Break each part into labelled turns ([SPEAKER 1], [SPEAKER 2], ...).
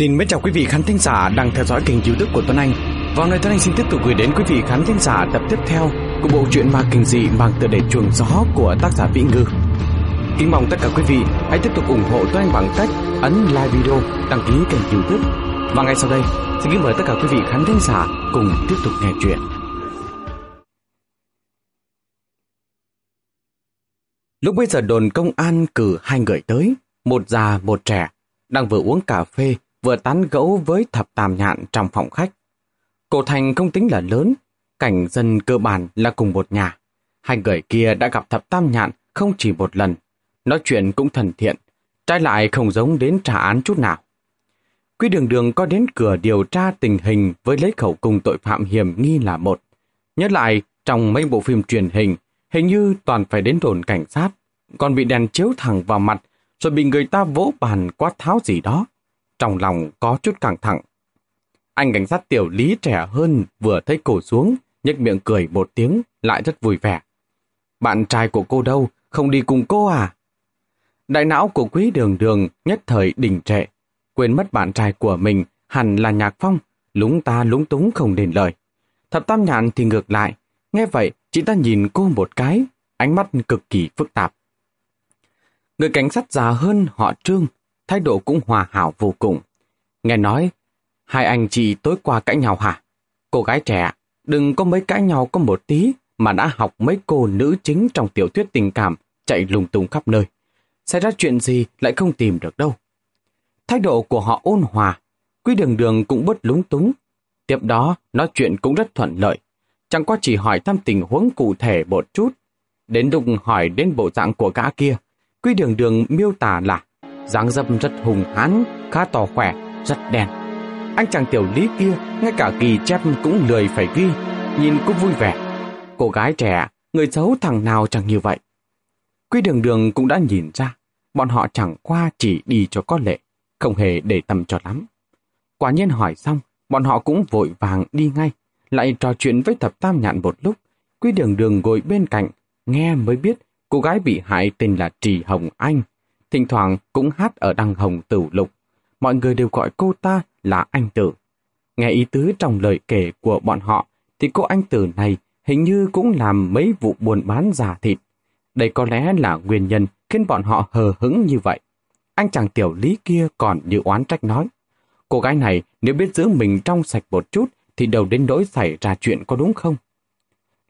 [SPEAKER 1] Xin mến chào quý vị khán thính giả đang theo dõi kênh youtube của Tuấn Anh. Vào nơi Tuấn Anh xin tiếp tục gửi đến quý vị khán thính giả tập tiếp theo của bộ truyện ma kinh dị mang tựa đề chuồng gió của tác giả Vĩ Ngư. Kính mong tất cả quý vị hãy tiếp tục ủng hộ Tuấn Anh bằng cách ấn like video, đăng ký kênh youtube. Và ngay sau đây, xin kính mời tất cả quý vị khán thính giả cùng tiếp tục nghe chuyện. Lúc bây giờ đồn công an cử hai người tới, một già một trẻ, đang vừa uống cà phê vừa tán gẫu với thập tam nhạn trong phòng khách. Cổ thành không tính là lớn, cảnh dân cơ bản là cùng một nhà. Hai người kia đã gặp thập tam nhạn không chỉ một lần, nói chuyện cũng thân thiện, trái lại không giống đến trả án chút nào. Quý đường đường có đến cửa điều tra tình hình với lấy khẩu cung tội phạm hiểm nghi là một. Nhớ lại, trong mấy bộ phim truyền hình, hình như toàn phải đến đồn cảnh sát, còn bị đèn chiếu thẳng vào mặt, rồi bị người ta vỗ bàn quát tháo gì đó trong lòng có chút căng thẳng. Anh cảnh sát tiểu lý trẻ hơn vừa thấy cổ xuống, nhếch miệng cười một tiếng, lại rất vui vẻ. Bạn trai của cô đâu, không đi cùng cô à? Đại não của quý đường đường nhất thời đình trệ, quên mất bạn trai của mình hẳn là nhạc phong, lúng ta lúng túng không đền lời. Thập tam nhạn thì ngược lại, nghe vậy chị ta nhìn cô một cái, ánh mắt cực kỳ phức tạp. Người cảnh sát già hơn họ trương, thái độ cũng hòa hảo vô cùng. Nghe nói, hai anh chị tối qua cãi nhau hả? Cô gái trẻ, đừng có mấy cãi nhau có một tí mà đã học mấy cô nữ chính trong tiểu thuyết tình cảm chạy lùng tung khắp nơi. Xảy ra chuyện gì lại không tìm được đâu. Thái độ của họ ôn hòa, quý đường đường cũng bớt lúng túng. Tiếp đó, nói chuyện cũng rất thuận lợi. Chẳng qua chỉ hỏi thăm tình huống cụ thể một chút. Đến lúc hỏi đến bộ dạng của gã kia, quý đường đường miêu tả là dáng dấp rất hùng hán, khá to khỏe, rất đen. Anh chàng tiểu lý kia, ngay cả kỳ chép cũng lười phải ghi, nhìn cũng vui vẻ. Cô gái trẻ, người xấu thằng nào chẳng như vậy. Quy đường đường cũng đã nhìn ra, bọn họ chẳng qua chỉ đi cho có lệ, không hề để tâm cho lắm. Quả nhiên hỏi xong, bọn họ cũng vội vàng đi ngay, lại trò chuyện với thập tam nhạn một lúc. Quy đường đường ngồi bên cạnh, nghe mới biết cô gái bị hại tên là Trì Hồng Anh, thỉnh thoảng cũng hát ở đăng hồng tử lục. Mọi người đều gọi cô ta là anh tử. Nghe ý tứ trong lời kể của bọn họ, thì cô anh tử này hình như cũng làm mấy vụ buôn bán giả thịt. Đây có lẽ là nguyên nhân khiến bọn họ hờ hững như vậy. Anh chàng tiểu lý kia còn như oán trách nói. Cô gái này nếu biết giữ mình trong sạch một chút thì đầu đến nỗi xảy ra chuyện có đúng không?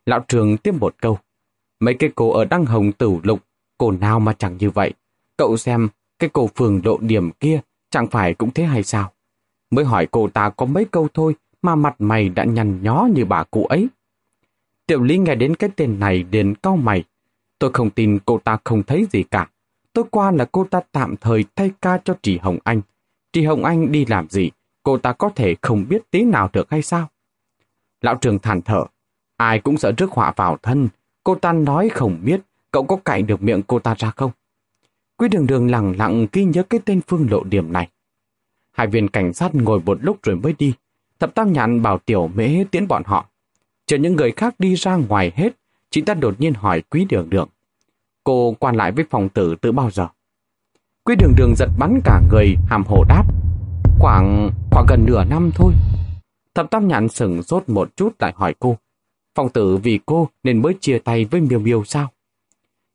[SPEAKER 1] Lão trường tiếp một câu. Mấy cái cô ở đăng hồng tử lục, cô nào mà chẳng như vậy. Cậu xem, cái cô phường độ điểm kia chẳng phải cũng thế hay sao? Mới hỏi cô ta có mấy câu thôi mà mặt mày đã nhăn nhó như bà cụ ấy. Tiểu Lý nghe đến cái tên này đến cau mày. Tôi không tin cô ta không thấy gì cả. tôi qua là cô ta tạm thời thay ca cho Trì Hồng Anh. Trì Hồng Anh đi làm gì, cô ta có thể không biết tí nào được hay sao? Lão trường thản thở. Ai cũng sợ rước họa vào thân. Cô ta nói không biết, cậu có cạy được miệng cô ta ra không? Quý đường đường lặng lặng ghi nhớ cái tên phương lộ điểm này. Hai viên cảnh sát ngồi một lúc rồi mới đi. Thập tam nhạn bảo tiểu mễ tiễn bọn họ. Chờ những người khác đi ra ngoài hết, chị ta đột nhiên hỏi quý đường đường. Cô quan lại với phòng tử từ bao giờ? Quý đường đường giật bắn cả người hàm hồ đáp. Khoảng, khoảng gần nửa năm thôi. Thập tam nhạn sừng sốt một chút lại hỏi cô. Phòng tử vì cô nên mới chia tay với miêu miêu sao?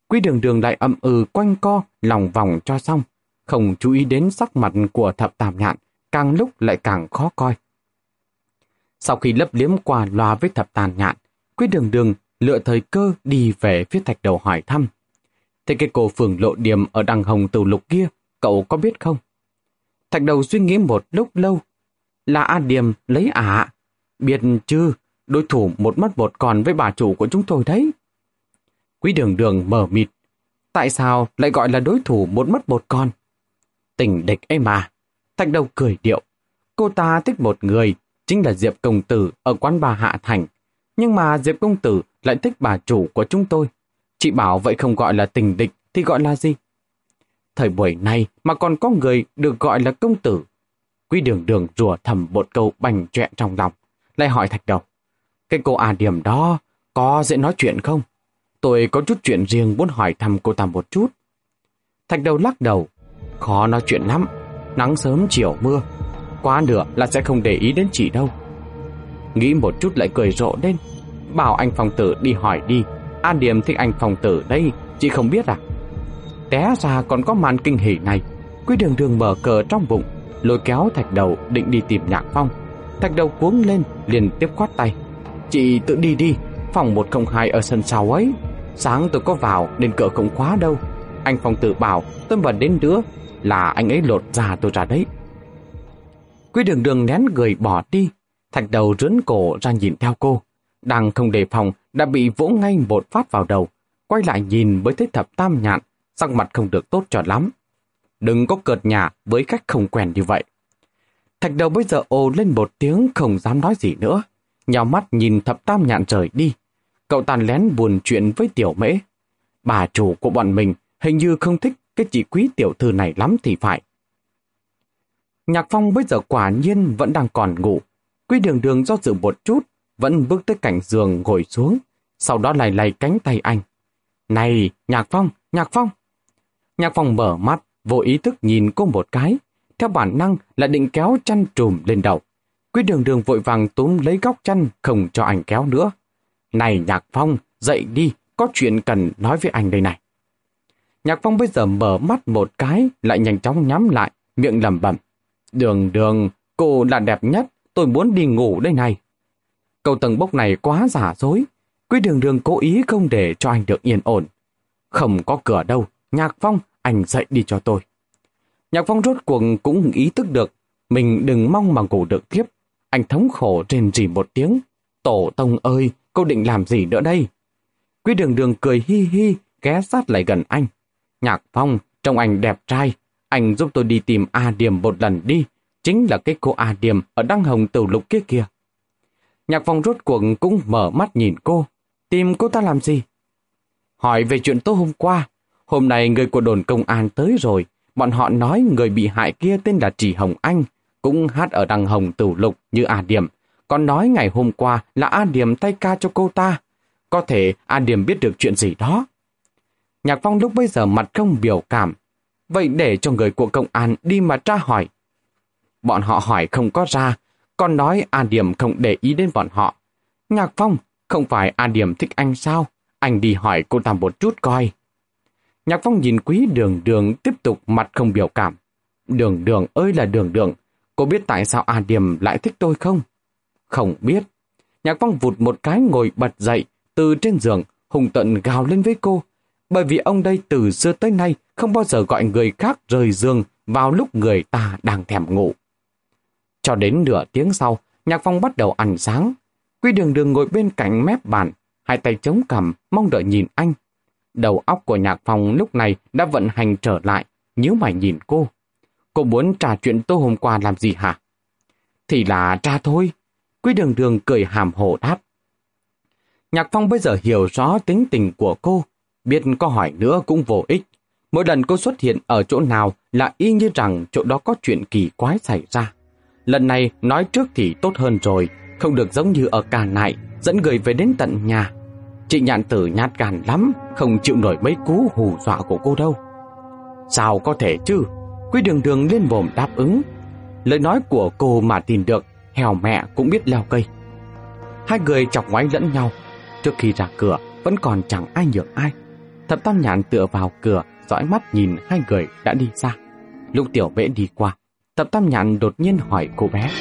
[SPEAKER 1] Quý đường đường lại ậm ừ quanh co, lòng vòng cho xong, không chú ý đến sắc mặt của thập tam nhạn, càng lúc lại càng khó coi. Sau khi lấp liếm qua loa với thập tàn nhạn, quý đường đường lựa thời cơ đi về phía thạch đầu hỏi thăm. Thế cái cô phường lộ điểm ở đằng hồng từ lục kia, cậu có biết không? Thạch đầu suy nghĩ một lúc lâu. Là A Điềm lấy ả. À? Biết chứ, đối thủ một mất một còn với bà chủ của chúng tôi đấy. Quý đường đường mở mịt. Tại sao lại gọi là đối thủ một mất một con? Tình địch ấy mà. Thạch đầu cười điệu. Cô ta thích một người, chính là Diệp Công Tử ở quán bà Hạ Thành. Nhưng mà Diệp Công Tử lại thích bà chủ của chúng tôi. Chị bảo vậy không gọi là tình địch thì gọi là gì? Thời buổi này mà còn có người được gọi là công tử. Quý đường đường rùa thầm một câu bành trẹn trong lòng. Lại hỏi thạch đầu. Cái cô à điểm đó có dễ nói chuyện không? Tôi có chút chuyện riêng muốn hỏi thăm cô ta một chút. Thạch đầu lắc đầu. Khó nói chuyện lắm. Nắng sớm chiều mưa. quá nửa là sẽ không để ý đến chị đâu. Nghĩ một chút lại cười rộ lên. Bảo anh phòng tử đi hỏi đi. An Điểm thích anh phòng tử đây, chị không biết à? Té ra còn có màn kinh hỉ này. Quý đường đường mở cờ trong bụng, lôi kéo thạch đầu định đi tìm nhạc phong. Thạch đầu cuống lên, liền tiếp khoát tay. Chị tự đi đi, phòng 102 ở sân sau ấy. Sáng tôi có vào nên cửa không khóa đâu. Anh phòng tử bảo tôi mà đến đứa là anh ấy lột ra tôi ra đấy. Quý đường đường nén người bỏ đi, thạch đầu rướn cổ ra nhìn theo cô. Đang không đề phòng đã bị vỗ ngay một phát vào đầu. Quay lại nhìn mới thấy thập tam nhạn, sắc mặt không được tốt cho lắm. Đừng có cợt nhà với khách không quen như vậy. Thạch đầu bây giờ ồ lên một tiếng không dám nói gì nữa. Nhào mắt nhìn thập tam nhạn rời đi. Cậu ta lén buồn chuyện với tiểu mễ. Bà chủ của bọn mình hình như không thích cái chị quý tiểu thư này lắm thì phải. Nhạc Phong bây giờ quả nhiên vẫn đang còn ngủ. Quý đường đường do dự một chút, vẫn bước tới cạnh giường ngồi xuống, sau đó lay lay cánh tay anh. Này, Nhạc Phong, Nhạc Phong! Nhạc Phong mở mắt, vô ý thức nhìn cô một cái, theo bản năng là định kéo chăn trùm lên đầu. Quý đường đường vội vàng túm lấy góc chăn, không cho anh kéo nữa. Này Nhạc Phong, dậy đi, có chuyện cần nói với anh đây này. Nhạc Phong bây giờ mở mắt một cái, lại nhanh chóng nhắm lại, miệng lẩm bẩm. Đường đường, cô là đẹp nhất, tôi muốn đi ngủ đây này. Câu tầng bốc này quá giả dối. Quý đường đường cố ý không để cho anh được yên ổn. Không có cửa đâu, Nhạc Phong, anh dậy đi cho tôi. Nhạc Phong rốt cuộc cũng ý thức được, mình đừng mong mà ngủ được tiếp. Anh thống khổ trên rỉ một tiếng. Tổ tông ơi, cô định làm gì nữa đây? Quý đường đường cười hi hi, ghé sát lại gần anh. Nhạc Phong, trông anh đẹp trai, anh giúp tôi đi tìm A Điềm một lần đi, chính là cái cô A Điềm ở Đăng Hồng tiểu Lục kia kìa. Nhạc Phong rốt cuộc cũng mở mắt nhìn cô, tìm cô ta làm gì? Hỏi về chuyện tối hôm qua, hôm nay người của đồn công an tới rồi, bọn họ nói người bị hại kia tên là Trì Hồng Anh, cũng hát ở Đăng Hồng tiểu Lục như A Điềm, còn nói ngày hôm qua là A Điềm tay ca cho cô ta. Có thể A Điềm biết được chuyện gì đó. Nhạc Phong lúc bây giờ mặt không biểu cảm. Vậy để cho người của công an đi mà tra hỏi. Bọn họ hỏi không có ra, còn nói A Điểm không để ý đến bọn họ. Nhạc Phong, không phải A Điểm thích anh sao? Anh đi hỏi cô ta một chút coi. Nhạc Phong nhìn quý đường đường tiếp tục mặt không biểu cảm. Đường đường ơi là đường đường, cô biết tại sao A Điểm lại thích tôi không? Không biết. Nhạc Phong vụt một cái ngồi bật dậy, từ trên giường, hùng tận gào lên với cô bởi vì ông đây từ xưa tới nay không bao giờ gọi người khác rời giường vào lúc người ta đang thèm ngủ. Cho đến nửa tiếng sau, Nhạc Phong bắt đầu ăn sáng. Quy đường đường ngồi bên cạnh mép bàn, hai tay chống cằm, mong đợi nhìn anh. Đầu óc của Nhạc Phong lúc này đã vận hành trở lại, nhíu mày nhìn cô. Cô muốn trả chuyện tôi hôm qua làm gì hả? Thì là tra thôi. Quy đường đường cười hàm hồ đáp. Nhạc Phong bây giờ hiểu rõ tính tình của cô, Biết có hỏi nữa cũng vô ích. Mỗi lần cô xuất hiện ở chỗ nào là y như rằng chỗ đó có chuyện kỳ quái xảy ra. Lần này nói trước thì tốt hơn rồi, không được giống như ở cả nại, dẫn người về đến tận nhà. Chị nhạn tử nhát gan lắm, không chịu nổi mấy cú hù dọa của cô đâu. Sao có thể chứ? Quý đường đường lên mồm đáp ứng. Lời nói của cô mà tin được, hèo mẹ cũng biết leo cây. Hai người chọc ngoáy lẫn nhau. Trước khi ra cửa, vẫn còn chẳng ai nhường ai. Thập Tam Nhạn tựa vào cửa, dõi mắt nhìn hai người đã đi xa. Lúc Tiểu Mễ đi qua, Thập Tam Nhạn đột nhiên hỏi cô bé.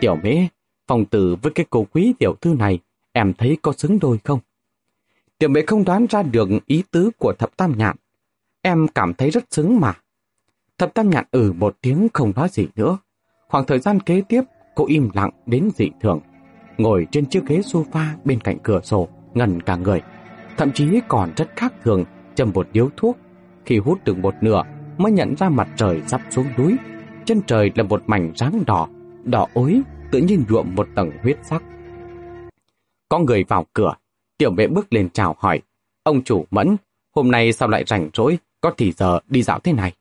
[SPEAKER 1] Tiểu Mễ, phòng tử với cái cô quý tiểu thư này, em thấy có xứng đôi không? Tiểu Mễ không đoán ra được ý tứ của Thập Tam Nhạn. Em cảm thấy rất xứng mà. Thập Tam Nhạn ừ một tiếng không nói gì nữa. Khoảng thời gian kế tiếp, cô im lặng đến dị thường. Ngồi trên chiếc ghế sofa bên cạnh cửa sổ, ngần cả người thậm chí còn rất khác thường, châm một điếu thuốc. Khi hút được một nửa, mới nhận ra mặt trời sắp xuống núi. Chân trời là một mảnh ráng đỏ, đỏ ối, tự nhiên nhuộm một tầng huyết sắc. Có người vào cửa, tiểu mẹ bước lên chào hỏi. Ông chủ Mẫn, hôm nay sao lại rảnh rỗi, có thì giờ đi dạo thế này?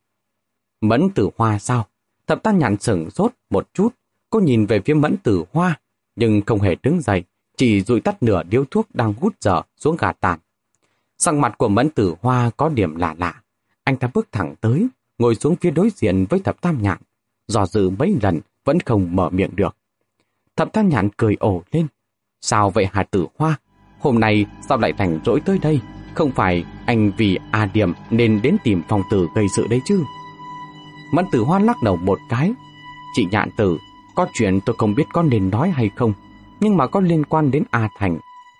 [SPEAKER 1] Mẫn tử hoa sao? Thập ta nhặn sửng sốt một chút, cô nhìn về phía mẫn tử hoa, nhưng không hề đứng dậy, chỉ rụi tắt nửa điếu thuốc đang hút dở xuống gà tàn. Sang mặt của mẫn tử hoa có điểm lạ lạ. Anh ta bước thẳng tới, ngồi xuống phía đối diện với thập tam nhạn. Dò dự mấy lần vẫn không mở miệng được. Thập tam nhạn cười ổ lên. Sao vậy Hà Tử Hoa? Hôm nay sao lại thành rỗi tới đây? Không phải anh vì A Điểm nên đến tìm phòng tử gây sự đấy chứ? Mẫn Tử Hoa lắc đầu một cái. Chị nhạn tử, có chuyện tôi không biết có nên nói hay không, nhưng mà có liên quan đến A Thành.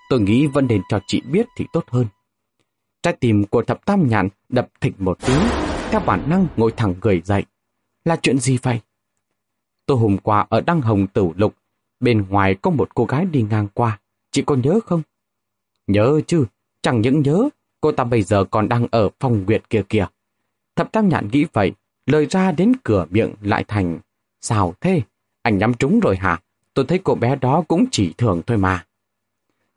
[SPEAKER 1] Tôi nghĩ vẫn nên cho chị biết thì tốt hơn. Trái tim của thập tam nhạn đập thịt một tiếng, theo bản năng ngồi thẳng người dậy. Là chuyện gì vậy? Tôi hôm qua ở Đăng Hồng Tử Lục, bên ngoài có một cô gái đi ngang qua. Chị có nhớ không? Nhớ chứ, chẳng những nhớ, cô ta bây giờ còn đang ở phòng nguyệt kia kìa. Thập tam nhạn nghĩ vậy, lời ra đến cửa miệng lại thành. Sao thế? Anh nhắm trúng rồi hả? Tôi thấy cô bé đó cũng chỉ thường thôi mà.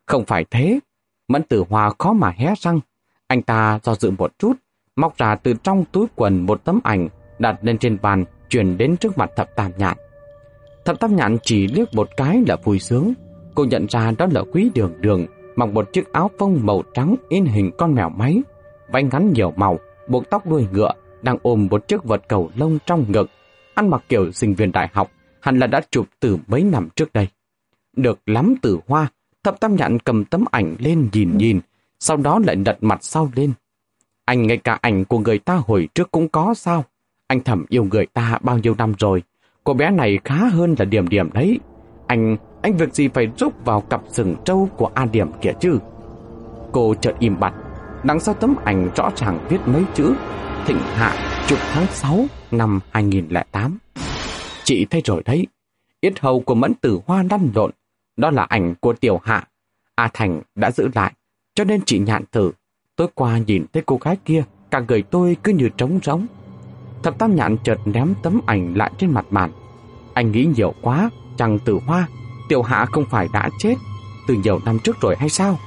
[SPEAKER 1] Không phải thế. Mẫn tử hoa khó mà hé răng. Anh ta do dự một chút, móc ra từ trong túi quần một tấm ảnh, đặt lên trên bàn, truyền đến trước mặt thập tam nhạn. Thập tam nhạn chỉ liếc một cái là vui sướng. Cô nhận ra đó là quý đường đường, mặc một chiếc áo phông màu trắng in hình con mèo máy, váy ngắn nhiều màu, buộc tóc đuôi ngựa, đang ôm một chiếc vật cầu lông trong ngực, ăn mặc kiểu sinh viên đại học, hẳn là đã chụp từ mấy năm trước đây. Được lắm từ hoa, thập tam nhạn cầm tấm ảnh lên nhìn nhìn, sau đó lại đặt mặt sau lên. Anh ngay cả ảnh của người ta hồi trước cũng có sao? Anh thầm yêu người ta bao nhiêu năm rồi, cô bé này khá hơn là điểm điểm đấy. Anh, anh việc gì phải rút vào cặp sừng trâu của A Điểm kìa chứ? Cô chợt im bặt, đằng sau tấm ảnh rõ ràng viết mấy chữ Thịnh Hạ chục tháng 6 năm 2008. Chị thấy rồi đấy, yết hầu của mẫn tử hoa lăn lộn, đó là ảnh của tiểu hạ. A Thành đã giữ lại, cho nên chị nhạn thử. Tối qua nhìn thấy cô gái kia, cả người tôi cứ như trống rỗng. Thập tam nhạn chợt ném tấm ảnh lại trên mặt bàn. Anh nghĩ nhiều quá, chẳng tử hoa, tiểu hạ không phải đã chết từ nhiều năm trước rồi hay sao?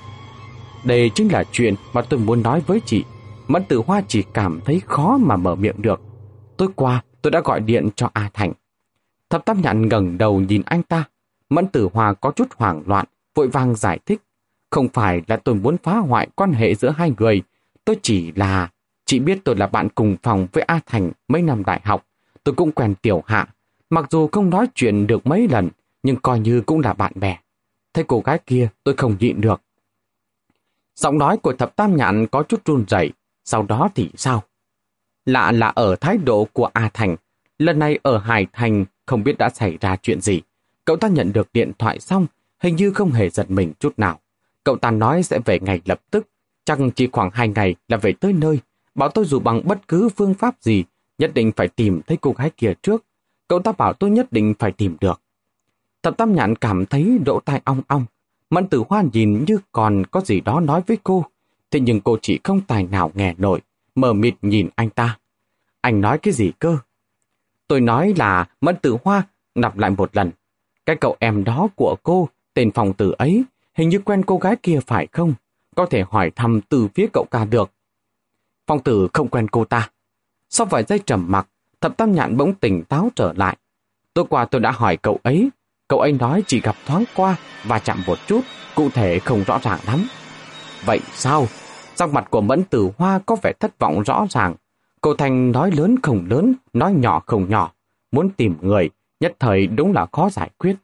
[SPEAKER 1] Đây chính là chuyện mà tôi muốn nói với chị. Mẫn tử hoa chỉ cảm thấy khó mà mở miệng được. Tối qua tôi đã gọi điện cho A Thành. Thập tam nhạn ngẩng đầu nhìn anh ta. Mẫn tử Hòa có chút hoảng loạn, vội vàng giải thích. Không phải là tôi muốn phá hoại quan hệ giữa hai người. Tôi chỉ là... Chị biết tôi là bạn cùng phòng với A Thành mấy năm đại học. Tôi cũng quen tiểu hạ. Mặc dù không nói chuyện được mấy lần, nhưng coi như cũng là bạn bè. Thấy cô gái kia tôi không nhịn được. Giọng nói của thập tam nhạn có chút run rẩy sau đó thì sao? Lạ là ở thái độ của A Thành, lần này ở Hải Thành không biết đã xảy ra chuyện gì. Cậu ta nhận được điện thoại xong, hình như không hề giật mình chút nào. Cậu ta nói sẽ về ngày lập tức, chắc chỉ khoảng hai ngày là về tới nơi, bảo tôi dù bằng bất cứ phương pháp gì, nhất định phải tìm thấy cô gái kia trước. Cậu ta bảo tôi nhất định phải tìm được. Thập Tam Nhạn cảm thấy đỗ tai ong ong. Mẫn tử hoa nhìn như còn có gì đó nói với cô. Thế nhưng cô chỉ không tài nào nghe nổi, mờ mịt nhìn anh ta. Anh nói cái gì cơ? Tôi nói là Mẫn tử hoa, nạp lại một lần. Cái cậu em đó của cô, tên phòng tử ấy, hình như quen cô gái kia phải không? Có thể hỏi thăm từ phía cậu ca được. Phong tử không quen cô ta. Sau vài giây trầm mặc, thập tam nhạn bỗng tỉnh táo trở lại. Tối qua tôi đã hỏi cậu ấy, Cậu ấy nói chỉ gặp thoáng qua và chạm một chút, cụ thể không rõ ràng lắm. Vậy sao? Sắc mặt của Mẫn Tử Hoa có vẻ thất vọng rõ ràng. Cô Thành nói lớn không lớn, nói nhỏ không nhỏ. Muốn tìm người, nhất thời đúng là khó giải quyết.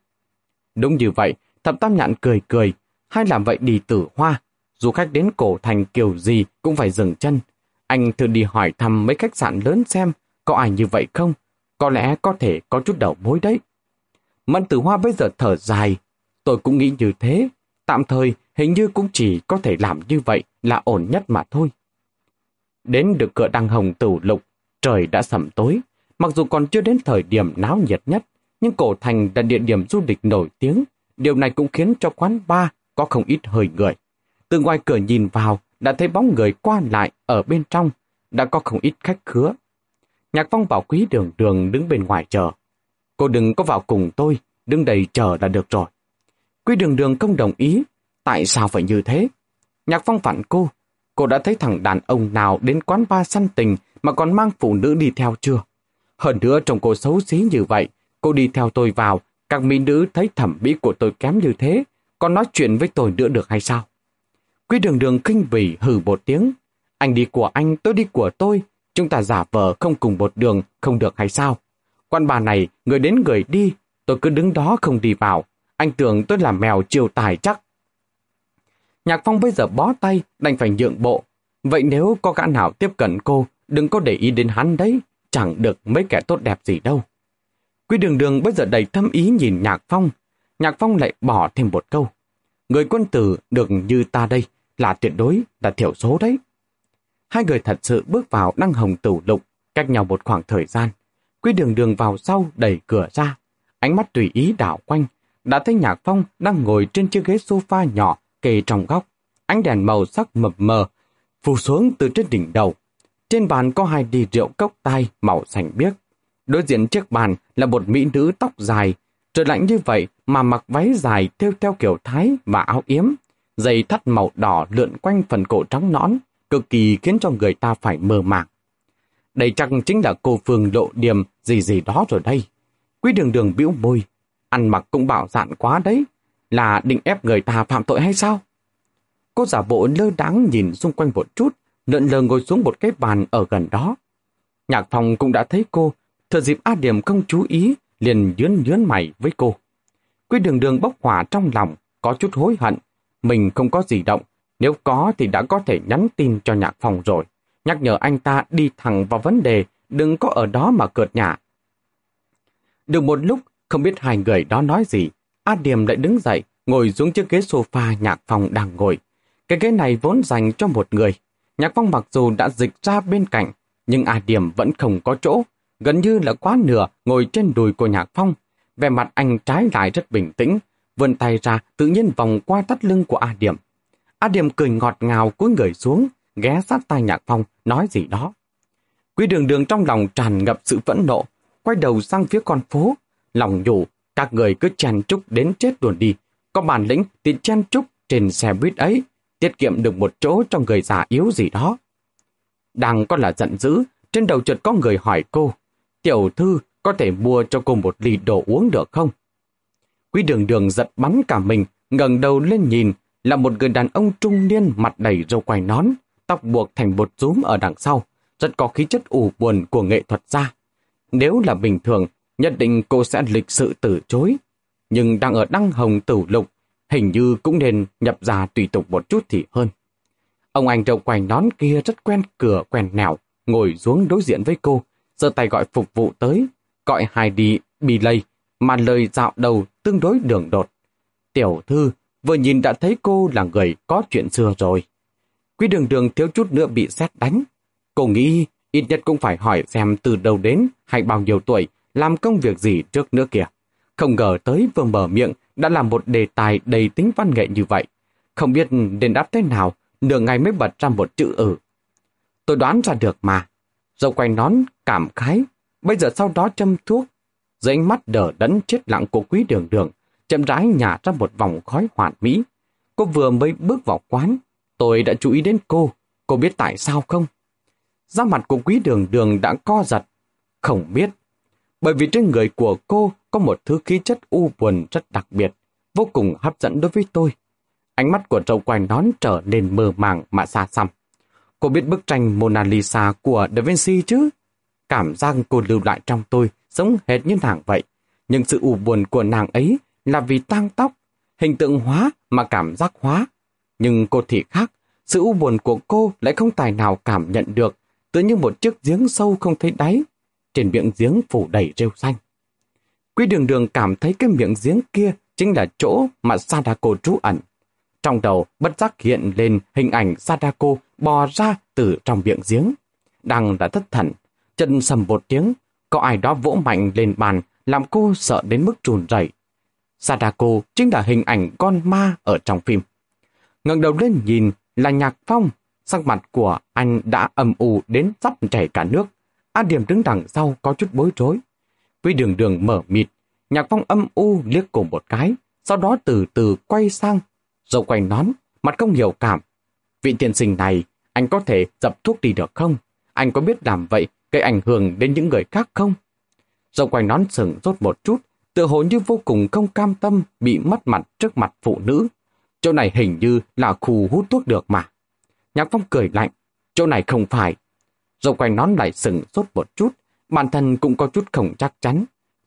[SPEAKER 1] Đúng như vậy, thập tam nhạn cười cười. Hay làm vậy đi Tử Hoa. Dù khách đến cổ thành kiểu gì cũng phải dừng chân. Anh thử đi hỏi thăm mấy khách sạn lớn xem có ai như vậy không. Có lẽ có thể có chút đầu mối đấy. Mẫn tử hoa bây giờ thở dài. Tôi cũng nghĩ như thế. Tạm thời hình như cũng chỉ có thể làm như vậy là ổn nhất mà thôi. Đến được cửa đăng hồng tử lục, trời đã sẩm tối. Mặc dù còn chưa đến thời điểm náo nhiệt nhất, nhưng cổ thành là địa điểm du lịch nổi tiếng. Điều này cũng khiến cho quán bar có không ít hơi người. Từ ngoài cửa nhìn vào, đã thấy bóng người qua lại ở bên trong, đã có không ít khách khứa. Nhạc phong bảo quý đường đường đứng bên ngoài chờ. Cô đừng có vào cùng tôi, đứng đầy chờ là được rồi. quý đường đường không đồng ý. Tại sao phải như thế? Nhạc phong phản cô. Cô đã thấy thằng đàn ông nào đến quán ba săn tình mà còn mang phụ nữ đi theo chưa? Hơn nữa trông cô xấu xí như vậy, cô đi theo tôi vào, các mỹ nữ thấy thẩm mỹ của tôi kém như thế, còn nói chuyện với tôi nữa được hay sao? Quý đường đường kinh bỉ hừ một tiếng. Anh đi của anh, tôi đi của tôi. Chúng ta giả vờ không cùng một đường, không được hay sao? Quan bà này, người đến người đi, tôi cứ đứng đó không đi vào. Anh tưởng tôi là mèo chiều tài chắc. Nhạc Phong bây giờ bó tay, đành phải nhượng bộ. Vậy nếu có gã nào tiếp cận cô, đừng có để ý đến hắn đấy, chẳng được mấy kẻ tốt đẹp gì đâu. Quy đường đường bây giờ đầy thâm ý nhìn Nhạc Phong. Nhạc Phong lại bỏ thêm một câu. Người quân tử được như ta đây là tuyệt đối, là thiểu số đấy. Hai người thật sự bước vào đăng hồng tử lục, cách nhau một khoảng thời gian. Quy đường đường vào sau đẩy cửa ra, ánh mắt tùy ý đảo quanh, đã thấy Nhạc Phong đang ngồi trên chiếc ghế sofa nhỏ kề trong góc. Ánh đèn màu sắc mập mờ, phù xuống từ trên đỉnh đầu. Trên bàn có hai đi rượu cốc tai màu xanh biếc. Đối diện chiếc bàn là một mỹ nữ tóc dài. Trời lạnh như vậy mà mặc váy dài theo theo kiểu thái và áo yếm. Dây thắt màu đỏ lượn quanh phần cổ trắng nõn, cực kỳ khiến cho người ta phải mơ màng. Đây chắc chính là cô Phương lộ điểm gì gì đó rồi đây. Quý đường đường bĩu môi, ăn mặc cũng bạo dạn quá đấy, là định ép người ta phạm tội hay sao? Cô giả bộ lơ đáng nhìn xung quanh một chút, lợn lờ ngồi xuống một cái bàn ở gần đó. Nhạc phòng cũng đã thấy cô, thừa dịp A Điểm không chú ý, liền nhướn nhướn mày với cô. Quy đường đường bốc hỏa trong lòng, có chút hối hận. Mình không có gì động, nếu có thì đã có thể nhắn tin cho nhạc phòng rồi. Nhắc nhở anh ta đi thẳng vào vấn đề, đừng có ở đó mà cợt nhả. Được một lúc, không biết hai người đó nói gì, A Điềm lại đứng dậy, ngồi xuống chiếc ghế sofa nhạc phòng đang ngồi. Cái ghế này vốn dành cho một người. Nhạc phong mặc dù đã dịch ra bên cạnh, nhưng A Điềm vẫn không có chỗ, gần như là quá nửa ngồi trên đùi của nhạc phong. Về mặt anh trái lại rất bình tĩnh, vươn tay ra tự nhiên vòng qua tắt lưng của A Điềm. A Điềm cười ngọt ngào cúi người xuống, ghé sát tai nhạc phong, nói gì đó. Quý đường đường trong lòng tràn ngập sự phẫn nộ, quay đầu sang phía con phố, lòng nhủ, các người cứ chen chúc đến chết luôn đi, có bản lĩnh thì chen chúc trên xe buýt ấy, tiết kiệm được một chỗ cho người già yếu gì đó. Đang có là giận dữ, trên đầu chợt có người hỏi cô, tiểu thư có thể mua cho cô một ly đồ uống được không? Quý đường đường giật bắn cả mình, ngẩng đầu lên nhìn, là một người đàn ông trung niên mặt đầy râu quai nón, tóc buộc thành bột rúm ở đằng sau, rất có khí chất ủ buồn của nghệ thuật gia. Nếu là bình thường, nhất định cô sẽ lịch sự từ chối. Nhưng đang ở đăng hồng tử lục, hình như cũng nên nhập ra tùy tục một chút thì hơn. Ông anh râu quanh nón kia rất quen cửa quen nẻo, ngồi xuống đối diện với cô, giơ tay gọi phục vụ tới, gọi hai đi bì lây, mà lời dạo đầu tương đối đường đột. Tiểu thư vừa nhìn đã thấy cô là người có chuyện xưa rồi. Quý đường đường thiếu chút nữa bị xét đánh. Cô nghĩ ít nhất cũng phải hỏi xem từ đâu đến hay bao nhiêu tuổi, làm công việc gì trước nữa kìa. Không ngờ tới vừa mở miệng đã là một đề tài đầy tính văn nghệ như vậy. Không biết nên đáp thế nào, nửa ngày mới bật ra một chữ ừ. Tôi đoán ra được mà. Dâu quay nón, cảm khái. Bây giờ sau đó châm thuốc. Dưới ánh mắt đờ đẫn chết lặng của quý đường đường, chậm rãi nhả ra một vòng khói hoàn mỹ. Cô vừa mới bước vào quán, tôi đã chú ý đến cô. Cô biết tại sao không? Da mặt của quý đường đường đã co giật. Không biết. Bởi vì trên người của cô có một thứ khí chất u buồn rất đặc biệt, vô cùng hấp dẫn đối với tôi. Ánh mắt của trâu quanh nón trở nên mờ màng mà xa xăm. Cô biết bức tranh Mona Lisa của Da Vinci chứ? Cảm giác cô lưu lại trong tôi giống hệt như nàng vậy. Nhưng sự u buồn của nàng ấy là vì tang tóc, hình tượng hóa mà cảm giác hóa. Nhưng cô thì khác, sự u buồn của cô lại không tài nào cảm nhận được, tự như một chiếc giếng sâu không thấy đáy. Trên miệng giếng phủ đầy rêu xanh. Quý đường đường cảm thấy cái miệng giếng kia chính là chỗ mà Sadako trú ẩn. Trong đầu bất giác hiện lên hình ảnh Sadako bò ra từ trong miệng giếng. Đang đã thất thần, chân sầm một tiếng, có ai đó vỗ mạnh lên bàn làm cô sợ đến mức trùn rẩy. Sadako chính là hình ảnh con ma ở trong phim. ngẩng đầu lên nhìn là nhạc phong, sắc mặt của anh đã âm u đến sắp chảy cả nước. A Điểm đứng đằng sau có chút bối rối. Quý đường đường mở mịt, nhạc phong âm u liếc cùng một cái, sau đó từ từ quay sang, dậu quanh nón, mặt không hiểu cảm. Vị tiên sinh này, anh có thể dập thuốc đi được không? Anh có biết làm vậy gây ảnh hưởng đến những người khác không? Dậu quanh nón sừng rốt một chút, tự hồ như vô cùng không cam tâm bị mất mặt trước mặt phụ nữ. Chỗ này hình như là khu hút thuốc được mà. Nhạc phong cười lạnh, chỗ này không phải. Dậu quanh nón lại sừng sốt một chút, bản thân cũng có chút không chắc chắn.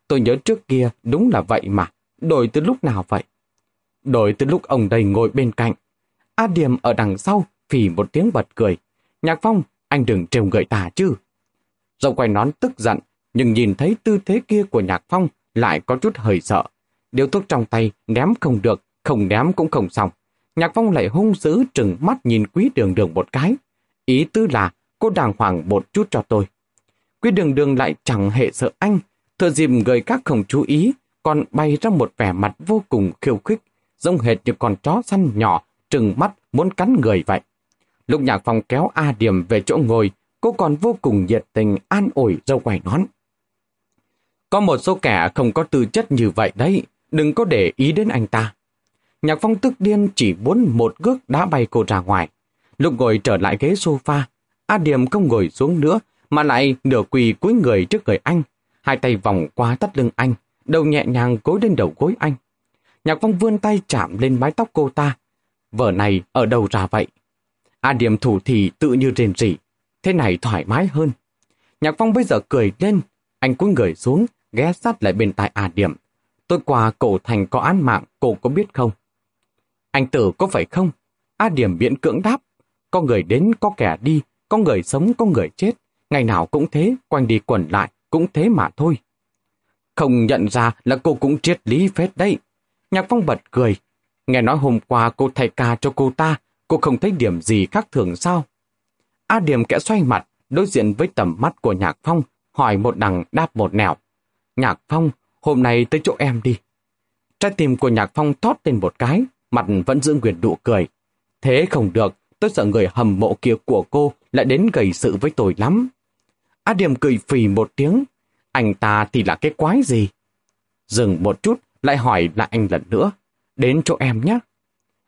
[SPEAKER 1] Tôi nhớ trước kia đúng là vậy mà, đổi từ lúc nào vậy? Đổi từ lúc ông đây ngồi bên cạnh. A Điềm ở đằng sau phì một tiếng bật cười. Nhạc Phong, anh đừng trêu người ta chứ. Dậu quanh nón tức giận, nhưng nhìn thấy tư thế kia của Nhạc Phong lại có chút hơi sợ. Điếu thuốc trong tay ném không được, không ném cũng không xong. Nhạc Phong lại hung dữ trừng mắt nhìn quý đường đường một cái. Ý tư là cô đàng hoàng một chút cho tôi. Quý đường đường lại chẳng hề sợ anh, thừa dịp người khác không chú ý, còn bay ra một vẻ mặt vô cùng khiêu khích, giống hệt như con chó săn nhỏ, trừng mắt muốn cắn người vậy. Lúc nhạc phong kéo A Điểm về chỗ ngồi, cô còn vô cùng nhiệt tình an ủi dâu quài nón. Có một số kẻ không có tư chất như vậy đấy, đừng có để ý đến anh ta. Nhạc phong tức điên chỉ muốn một gước đã bay cô ra ngoài. Lúc ngồi trở lại ghế sofa, A Điềm không ngồi xuống nữa, mà lại nửa quỳ cúi người trước người anh, hai tay vòng qua tắt lưng anh, đầu nhẹ nhàng gối lên đầu gối anh. Nhạc phong vươn tay chạm lên mái tóc cô ta. Vở này ở đâu ra vậy? A Điềm thủ thì tự như rền rỉ, thế này thoải mái hơn. Nhạc phong bây giờ cười lên, anh cúi người xuống, ghé sát lại bên tai A Điềm. Tôi qua cổ thành có án mạng, cô có biết không? Anh tử có phải không? A Điềm biện cưỡng đáp. Có người đến, có kẻ đi, có người sống, có người chết. Ngày nào cũng thế, quanh đi quẩn lại, cũng thế mà thôi. Không nhận ra là cô cũng triết lý phết đấy. Nhạc Phong bật cười. Nghe nói hôm qua cô thay ca cho cô ta, cô không thấy điểm gì khác thường sao? A Điểm kẽ xoay mặt, đối diện với tầm mắt của Nhạc Phong, hỏi một đằng đáp một nẻo. Nhạc Phong, hôm nay tới chỗ em đi. Trái tim của Nhạc Phong thót lên một cái, mặt vẫn giữ quyền đủ cười. Thế không được, tôi sợ người hầm mộ kia của cô lại đến gây sự với tôi lắm. A Điểm cười phì một tiếng. Anh ta thì là cái quái gì? Dừng một chút, lại hỏi lại anh lần nữa. Đến chỗ em nhé.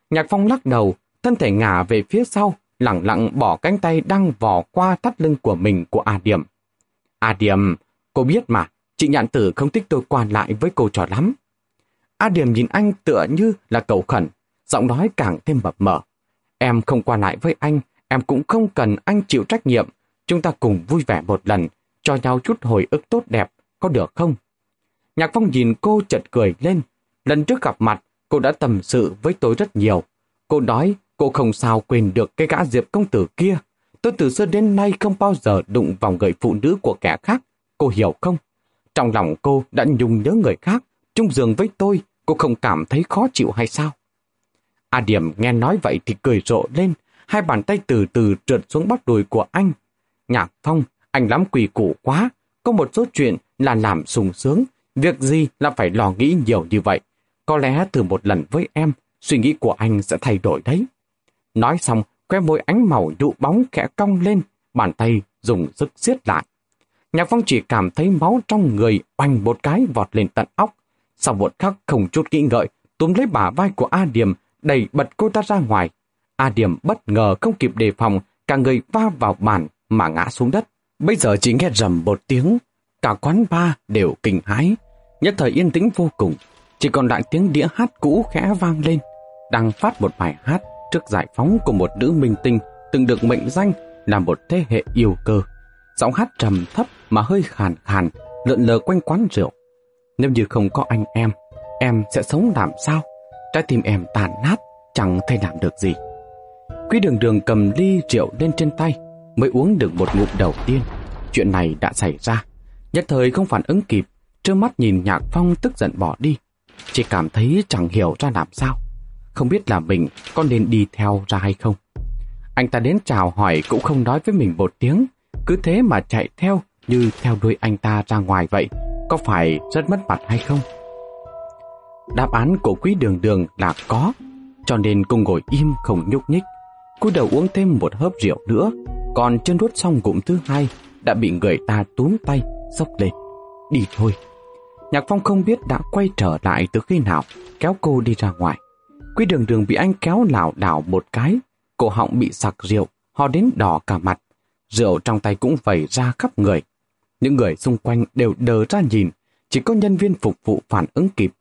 [SPEAKER 1] Nhạc Phong lắc đầu, thân thể ngả về phía sau, lặng lặng bỏ cánh tay đang vò qua thắt lưng của mình của A Điểm. A Điểm, cô biết mà, chị nhạn tử không thích tôi quan lại với cô trò lắm. A Điểm nhìn anh tựa như là cầu khẩn, giọng nói càng thêm mập mờ. Em không qua lại với anh, em cũng không cần anh chịu trách nhiệm. Chúng ta cùng vui vẻ một lần, cho nhau chút hồi ức tốt đẹp, có được không? Nhạc Phong nhìn cô chật cười lên. Lần trước gặp mặt, cô đã tầm sự với tôi rất nhiều. Cô nói cô không sao quên được cái gã diệp công tử kia. Tôi từ xưa đến nay không bao giờ đụng vào người phụ nữ của kẻ khác. Cô hiểu không? Trong lòng cô đã nhung nhớ người khác, chung giường với tôi, cô không cảm thấy khó chịu hay sao? A Điểm nghe nói vậy thì cười rộ lên, hai bàn tay từ từ trượt xuống bắp đùi của anh. Nhạc Phong, anh lắm quỳ củ quá, có một số chuyện là làm sùng sướng, việc gì là phải lo nghĩ nhiều như vậy. Có lẽ từ một lần với em, suy nghĩ của anh sẽ thay đổi đấy. Nói xong, que môi ánh màu nhụ bóng khẽ cong lên, bàn tay dùng sức siết lại. Nhạc Phong chỉ cảm thấy máu trong người oanh một cái vọt lên tận óc. Sau một khắc không chút nghĩ ngợi, túm lấy bả vai của A Điềm, đẩy bật cô ta ra ngoài. A Điểm bất ngờ không kịp đề phòng, cả người va vào bàn mà ngã xuống đất. Bây giờ chỉ nghe rầm một tiếng, cả quán ba đều kinh hái. Nhất thời yên tĩnh vô cùng, chỉ còn lại tiếng đĩa hát cũ khẽ vang lên. Đang phát một bài hát trước giải phóng của một nữ minh tinh từng được mệnh danh là một thế hệ yêu cơ. Giọng hát trầm thấp mà hơi khàn khàn, lượn lờ quanh quán rượu. Nếu như không có anh em, em sẽ sống làm sao? Trái tim em tàn nát, chẳng thể làm được gì. Quý đường đường cầm ly rượu lên trên tay, mới uống được một ngụm đầu tiên. Chuyện này đã xảy ra. Nhất thời không phản ứng kịp, trơ mắt nhìn Nhạc Phong tức giận bỏ đi. Chỉ cảm thấy chẳng hiểu ra làm sao. Không biết là mình có nên đi theo ra hay không. Anh ta đến chào hỏi cũng không nói với mình một tiếng. Cứ thế mà chạy theo như theo đuôi anh ta ra ngoài vậy. Có phải rất mất mặt hay không? Đáp án của quý đường đường là có, cho nên cô ngồi im không nhúc nhích cúi đầu uống thêm một hớp rượu nữa, còn chân đuốt xong cụm thứ hai đã bị người ta túm tay, sốc lên. Đi thôi. Nhạc Phong không biết đã quay trở lại từ khi nào, kéo cô đi ra ngoài. Quý đường đường bị anh kéo lảo đảo một cái, cổ họng bị sặc rượu, ho đến đỏ cả mặt. Rượu trong tay cũng vẩy ra khắp người. Những người xung quanh đều đờ ra nhìn, chỉ có nhân viên phục vụ phản ứng kịp.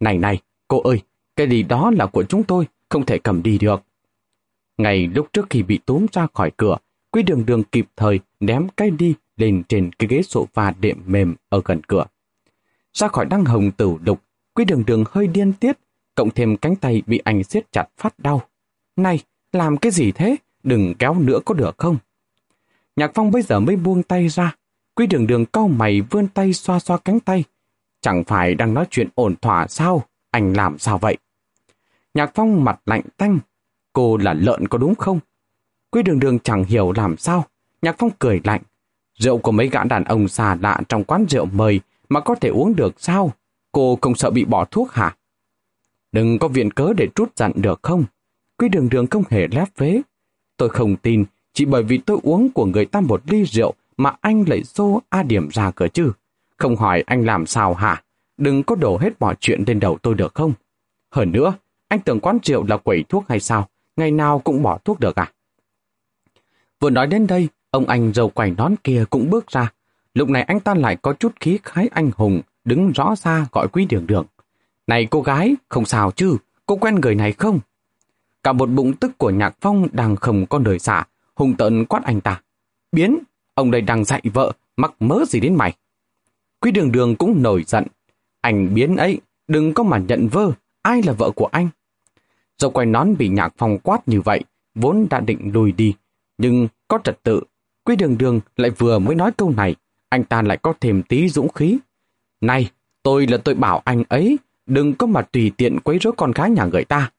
[SPEAKER 1] Này này, cô ơi, cái gì đó là của chúng tôi, không thể cầm đi được. Ngày lúc trước khi bị túm ra khỏi cửa, Quý đường đường kịp thời ném cái đi lên trên cái ghế sofa đệm mềm ở gần cửa. Ra khỏi đăng hồng tử lục, quý đường đường hơi điên tiết, cộng thêm cánh tay bị anh siết chặt phát đau. Này, làm cái gì thế? Đừng kéo nữa có được không? Nhạc phong bây giờ mới buông tay ra. Quý đường đường cau mày vươn tay xoa xoa cánh tay. Chẳng phải đang nói chuyện ổn thỏa sao? Anh làm sao vậy? Nhạc phong mặt lạnh tanh. Cô là lợn có đúng không? Quý đường đường chẳng hiểu làm sao. Nhạc phong cười lạnh. Rượu của mấy gã đàn ông xa lạ trong quán rượu mời mà có thể uống được sao? Cô không sợ bị bỏ thuốc hả? Đừng có viện cớ để trút giận được không? Quý đường đường không hề lép vế. Tôi không tin, chỉ bởi vì tôi uống của người ta một ly rượu mà anh lại xô A điểm ra cửa chứ. Không hỏi anh làm sao hả? Đừng có đổ hết mọi chuyện lên đầu tôi được không? Hơn nữa, anh tưởng quán rượu là quẩy thuốc hay sao? Ngày nào cũng bỏ thuốc được à? Vừa nói đến đây, ông anh dầu quẩy nón kia cũng bước ra. Lúc này anh ta lại có chút khí khái anh hùng, đứng rõ ra gọi quý đường đường. Này cô gái, không sao chứ, cô quen người này không? Cả một bụng tức của Nhạc Phong đang không có đời xả, hùng tận quát anh ta. Biến, ông đây đang dạy vợ, mắc mớ gì đến mày? Quý đường đường cũng nổi giận. Anh biến ấy, đừng có mà nhận vơ, ai là vợ của anh? Dẫu quay nón bị Nhạc Phong quát như vậy, vốn đã định lùi đi, nhưng có trật tự. Quý đường đường lại vừa mới nói câu này, anh ta lại có thêm tí dũng khí. Này, tôi là tôi bảo anh ấy, đừng có mà tùy tiện quấy rối con gái nhà người ta.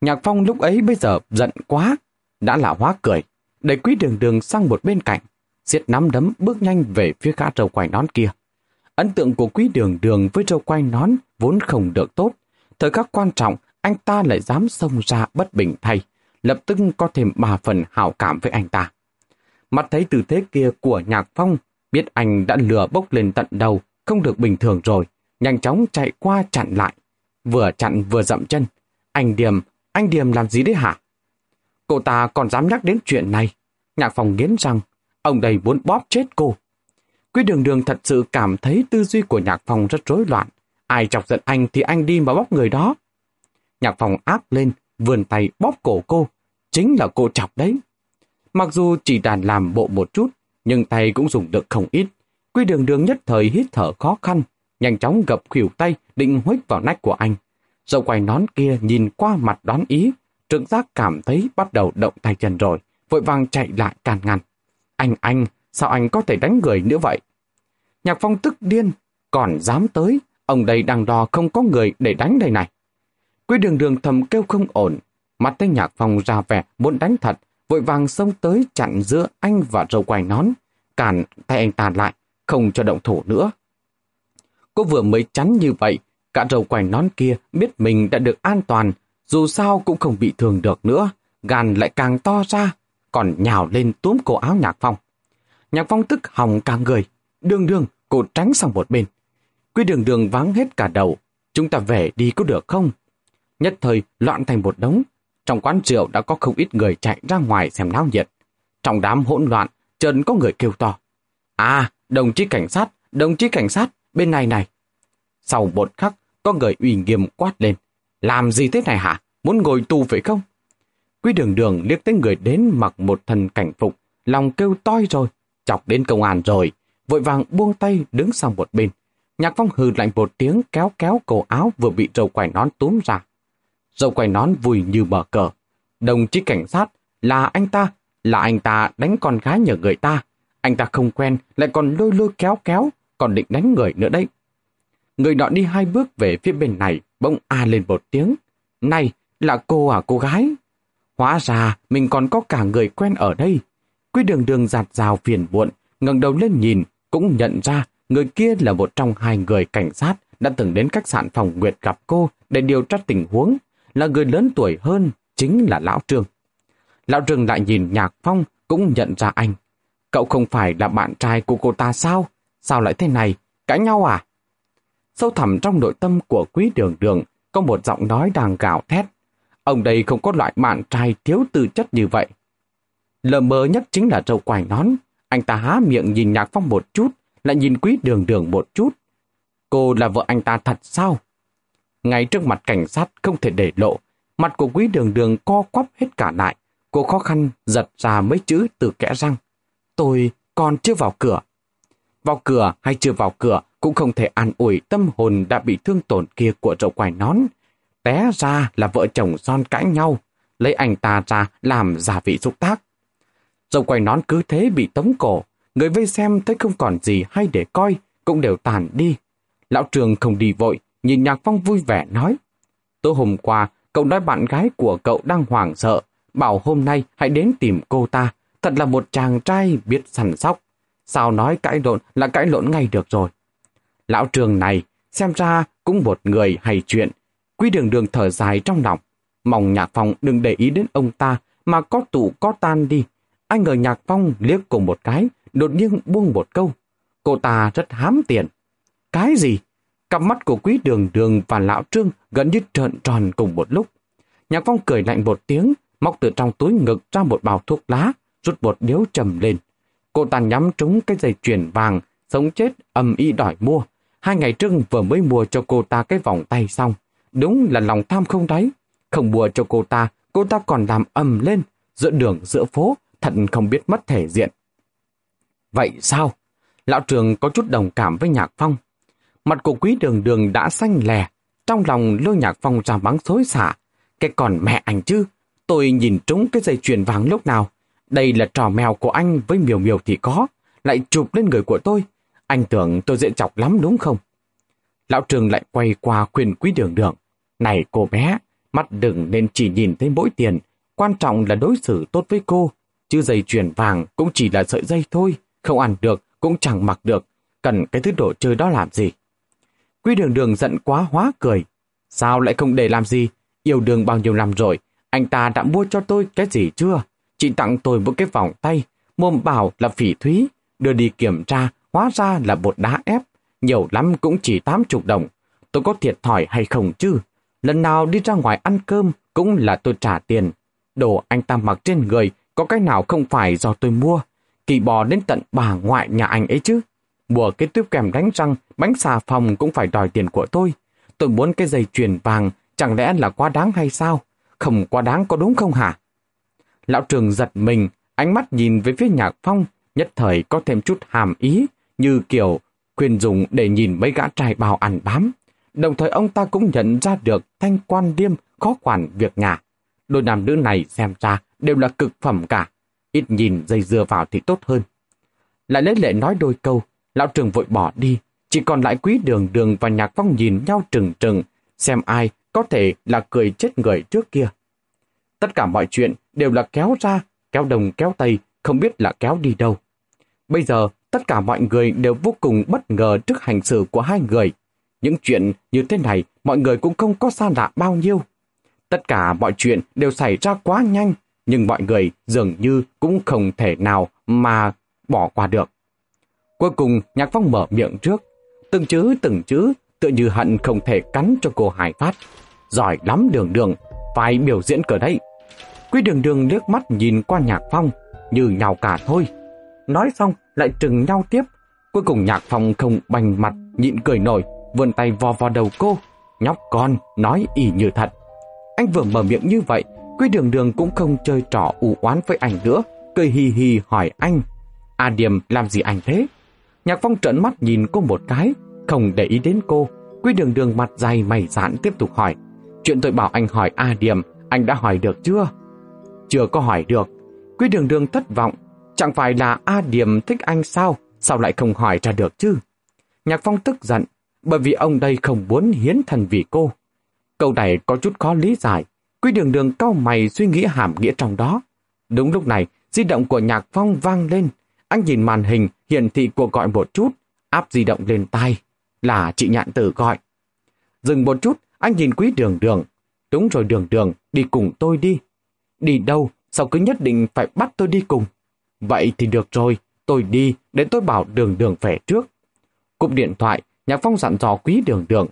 [SPEAKER 1] Nhạc Phong lúc ấy bây giờ giận quá, đã là hóa cười, đẩy quý đường đường sang một bên cạnh, siết nắm đấm bước nhanh về phía gã trâu quay nón kia. Ấn tượng của quý đường đường với trâu quay nón vốn không được tốt. Thời khắc quan trọng, anh ta lại dám xông ra bất bình thay, lập tức có thêm ba phần hảo cảm với anh ta. Mặt thấy tư thế kia của Nhạc Phong, biết anh đã lừa bốc lên tận đầu, không được bình thường rồi, nhanh chóng chạy qua chặn lại. Vừa chặn vừa dậm chân. Anh Điềm, anh Điềm làm gì đấy hả? Cô ta còn dám nhắc đến chuyện này. Nhạc phòng nghiến rằng, ông đây muốn bóp chết cô. Quý đường đường thật sự cảm thấy tư duy của nhạc phòng rất rối loạn. Ai chọc giận anh thì anh đi mà bóp người đó. Nhạc phòng áp lên, vươn tay bóp cổ cô. Chính là cô chọc đấy. Mặc dù chỉ đàn làm bộ một chút, nhưng tay cũng dùng được không ít. Quy đường đường nhất thời hít thở khó khăn, nhanh chóng gập khuỷu tay định huých vào nách của anh. Dậu quay nón kia nhìn qua mặt đoán ý, Trưởng giác cảm thấy bắt đầu động tay chân rồi, vội vàng chạy lại can ngăn. Anh anh, sao anh có thể đánh người nữa vậy? Nhạc phong tức điên, còn dám tới, ông đây đang đo không có người để đánh đây này. Quý đường đường thầm kêu không ổn, mặt tay nhạc phòng ra vẻ muốn đánh thật, vội vàng xông tới chặn giữa anh và râu quài nón, cản tay anh tàn lại, không cho động thủ nữa. Cô vừa mới chắn như vậy, cả râu quài nón kia biết mình đã được an toàn, dù sao cũng không bị thương được nữa, gan lại càng to ra, còn nhào lên túm cổ áo Nhạc Phong. Nhạc Phong tức hòng cả người, đường đường, cô tránh sang một bên. Quy đường đường vắng hết cả đầu, chúng ta về đi có được không? Nhất thời loạn thành một đống, trong quán rượu đã có không ít người chạy ra ngoài xem náo nhiệt. Trong đám hỗn loạn, trần có người kêu to. À, đồng chí cảnh sát, đồng chí cảnh sát, bên này này. Sau một khắc, có người uy nghiêm quát lên. Làm gì thế này hả? Muốn ngồi tù phải không? Quý đường đường liếc tới người đến mặc một thần cảnh phục, lòng kêu toi rồi, chọc đến công an rồi, vội vàng buông tay đứng sang một bên. Nhạc phong hừ lạnh một tiếng kéo kéo cổ áo vừa bị râu quải nón túm ra. Râu quay nón vui như bờ cờ. Đồng chí cảnh sát là anh ta, là anh ta đánh con gái nhờ người ta. Anh ta không quen, lại còn lôi lôi kéo kéo, còn định đánh người nữa đấy. Người nọ đi hai bước về phía bên này, bỗng a lên một tiếng. Này, là cô à cô gái? Hóa ra mình còn có cả người quen ở đây. Quý đường đường giạt rào phiền muộn, ngẩng đầu lên nhìn, cũng nhận ra người kia là một trong hai người cảnh sát đã từng đến khách sạn phòng Nguyệt gặp cô để điều tra tình huống, là người lớn tuổi hơn, chính là Lão Trương. Lão Trương lại nhìn Nhạc Phong, cũng nhận ra anh. Cậu không phải là bạn trai của cô ta sao? Sao lại thế này? Cãi nhau à? Sâu thẳm trong nội tâm của quý đường đường có một giọng nói đang gào thét. Ông đây không có loại bạn trai thiếu tư chất như vậy. Lờ mờ nhất chính là trâu quài nón. Anh ta há miệng nhìn Nhạc Phong một chút, lại nhìn quý đường đường một chút. Cô là vợ anh ta thật sao? Ngay trước mặt cảnh sát không thể để lộ, mặt của quý đường đường co quắp hết cả lại. Cô khó khăn giật ra mấy chữ từ kẽ răng. Tôi, còn chưa vào cửa. Vào cửa hay chưa vào cửa cũng không thể an ủi tâm hồn đã bị thương tổn kia của rậu quài nón. Té ra là vợ chồng son cãi nhau, lấy anh ta ra làm giả vị xúc tác. Rậu quài nón cứ thế bị tống cổ, người vây xem thấy không còn gì hay để coi, cũng đều tàn đi. Lão trường không đi vội, nhìn Nhạc Phong vui vẻ nói. Tối hôm qua, cậu nói bạn gái của cậu đang hoảng sợ, bảo hôm nay hãy đến tìm cô ta, thật là một chàng trai biết săn sóc. Sao nói cãi lộn là cãi lộn ngay được rồi. Lão trường này, xem ra cũng một người hay chuyện. Quý đường đường thở dài trong lòng. Mong Nhạc Phong đừng để ý đến ông ta mà có tụ có tan đi. Anh ngờ Nhạc Phong liếc cùng một cái, đột nhiên buông một câu. Cô ta rất hám tiền. Cái gì? Cặp mắt của quý đường đường và lão trương gần như trợn tròn cùng một lúc. Nhạc Phong cười lạnh một tiếng, móc từ trong túi ngực ra một bao thuốc lá, rút một điếu trầm lên. Cô ta nhắm trúng cái dây chuyền vàng, sống chết âm y đòi mua. Hai ngày trước vừa mới mua cho cô ta cái vòng tay xong. Đúng là lòng tham không đáy. Không mua cho cô ta, cô ta còn làm ầm lên, giữa đường giữa phố, thật không biết mất thể diện. Vậy sao? Lão trường có chút đồng cảm với Nhạc Phong. Mặt của quý đường đường đã xanh lè, trong lòng lôi Nhạc Phong ra mắng xối xả. Cái còn mẹ anh chứ, tôi nhìn trúng cái dây chuyền vàng lúc nào. Đây là trò mèo của anh với miều miều thì có, lại chụp lên người của tôi. Anh tưởng tôi dễ chọc lắm đúng không? Lão Trường lại quay qua khuyên quý đường đường. Này cô bé, mắt đừng nên chỉ nhìn thấy mỗi tiền. Quan trọng là đối xử tốt với cô. Chứ dây chuyền vàng cũng chỉ là sợi dây thôi. Không ăn được, cũng chẳng mặc được. Cần cái thứ đồ chơi đó làm gì? Quý đường đường giận quá hóa cười. Sao lại không để làm gì? Yêu đường bao nhiêu năm rồi, anh ta đã mua cho tôi cái gì chưa? Chị tặng tôi một cái vòng tay, mồm bảo là phỉ thúy, đưa đi kiểm tra, hóa ra là bột đá ép, nhiều lắm cũng chỉ 80 đồng. Tôi có thiệt thòi hay không chứ? Lần nào đi ra ngoài ăn cơm cũng là tôi trả tiền. Đồ anh ta mặc trên người có cái nào không phải do tôi mua. Kỳ bò đến tận bà ngoại nhà anh ấy chứ. Mua cái tuyếp kèm đánh răng, bánh xà phòng cũng phải đòi tiền của tôi. Tôi muốn cái dây chuyền vàng, chẳng lẽ là quá đáng hay sao? Không quá đáng có đúng không hả? Lão trường giật mình, ánh mắt nhìn về phía nhạc phong, nhất thời có thêm chút hàm ý, như kiểu khuyên dùng để nhìn mấy gã trai bào ăn bám. Đồng thời ông ta cũng nhận ra được thanh quan điêm khó quản việc nhà. Đôi nam nữ này xem ra đều là cực phẩm cả. Ít nhìn dây dưa vào thì tốt hơn. Lại lấy lệ nói đôi câu, lão trường vội bỏ đi. Chỉ còn lại quý đường đường và nhạc phong nhìn nhau trừng trừng, xem ai có thể là cười chết người trước kia. Tất cả mọi chuyện đều là kéo ra, kéo đồng kéo tây, không biết là kéo đi đâu. Bây giờ, tất cả mọi người đều vô cùng bất ngờ trước hành xử của hai người. Những chuyện như thế này, mọi người cũng không có xa lạ bao nhiêu. Tất cả mọi chuyện đều xảy ra quá nhanh, nhưng mọi người dường như cũng không thể nào mà bỏ qua được. Cuối cùng, Nhạc Phong mở miệng trước. Từng chữ từng chữ, tựa như hận không thể cắn cho cô Hải Phát. Giỏi lắm đường đường, phải biểu diễn cờ đây. Quý đường đường liếc mắt nhìn qua Nhạc Phong, như nhau cả thôi. Nói xong, lại trừng nhau tiếp. Cuối cùng Nhạc Phong không bành mặt, nhịn cười nổi, vươn tay vò vò đầu cô. Nhóc con, nói ỉ như thật. Anh vừa mở miệng như vậy, Quý đường đường cũng không chơi trò u oán với anh nữa, cười hì hì hỏi anh. à Điềm làm gì anh thế? Nhạc Phong trợn mắt nhìn cô một cái, không để ý đến cô. Quý đường đường mặt dày mày dạn tiếp tục hỏi. Chuyện tôi bảo anh hỏi A Điểm, anh đã hỏi được chưa? Chưa có hỏi được. Quý đường đường thất vọng. Chẳng phải là A Điểm thích anh sao? Sao lại không hỏi ra được chứ? Nhạc Phong tức giận, bởi vì ông đây không muốn hiến thần vì cô. Câu này có chút khó lý giải. Quý đường đường cau mày suy nghĩ hàm nghĩa trong đó. Đúng lúc này, di động của Nhạc Phong vang lên. Anh nhìn màn hình, hiển thị cuộc gọi một chút, áp di động lên tai. Là chị nhạn tử gọi. Dừng một chút, anh nhìn quý đường đường. Đúng rồi đường đường, đi cùng tôi đi. Đi đâu, sao cứ nhất định phải bắt tôi đi cùng? Vậy thì được rồi, tôi đi, để tôi bảo đường đường về trước. Cúp điện thoại, Nhạc Phong dặn dò quý đường đường.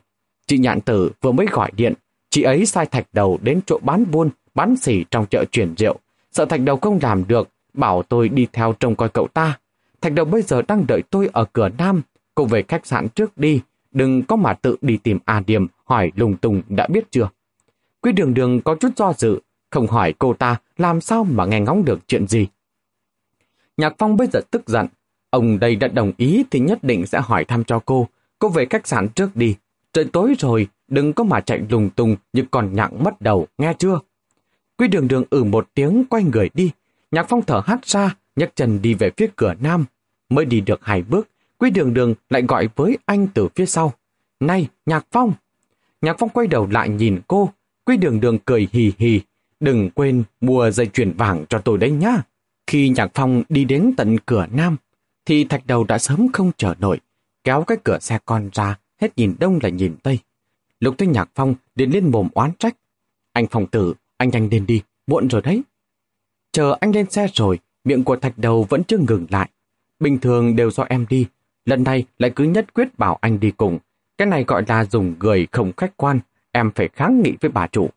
[SPEAKER 1] Chị nhạn tử vừa mới gọi điện, chị ấy sai thạch đầu đến chỗ bán buôn, bán xỉ trong chợ chuyển rượu. Sợ thạch đầu không làm được, bảo tôi đi theo trông coi cậu ta. Thạch đầu bây giờ đang đợi tôi ở cửa Nam, cô về khách sạn trước đi, đừng có mà tự đi tìm A Điềm hỏi lùng tùng đã biết chưa. Quý đường đường có chút do dự, không hỏi cô ta làm sao mà nghe ngóng được chuyện gì. Nhạc Phong bây giờ tức giận, Ông đây đã đồng ý thì nhất định sẽ hỏi thăm cho cô. Cô về khách sạn trước đi. Trời tối rồi, đừng có mà chạy lùng tung như còn nhặng mất đầu, nghe chưa? Quý đường đường ử ừ một tiếng quay người đi. Nhạc phong thở hát ra, nhấc chân đi về phía cửa nam. Mới đi được hai bước, quý đường đường lại gọi với anh từ phía sau. Này, Nhạc Phong! Nhạc Phong quay đầu lại nhìn cô. Quý đường đường cười hì hì. Đừng quên mua dây chuyền vàng cho tôi đấy nhá. Khi Nhạc Phong đi đến tận cửa nam, thì thạch đầu đã sớm không chờ nổi, kéo cái cửa xe con ra, hết nhìn đông lại nhìn tây. Lúc thấy Nhạc Phong đến lên mồm oán trách. Anh Phong tử, anh nhanh lên đi, muộn rồi đấy. Chờ anh lên xe rồi, miệng của thạch đầu vẫn chưa ngừng lại. Bình thường đều do em đi, lần này lại cứ nhất quyết bảo anh đi cùng. Cái này gọi là dùng người không khách quan, em phải kháng nghị với bà chủ.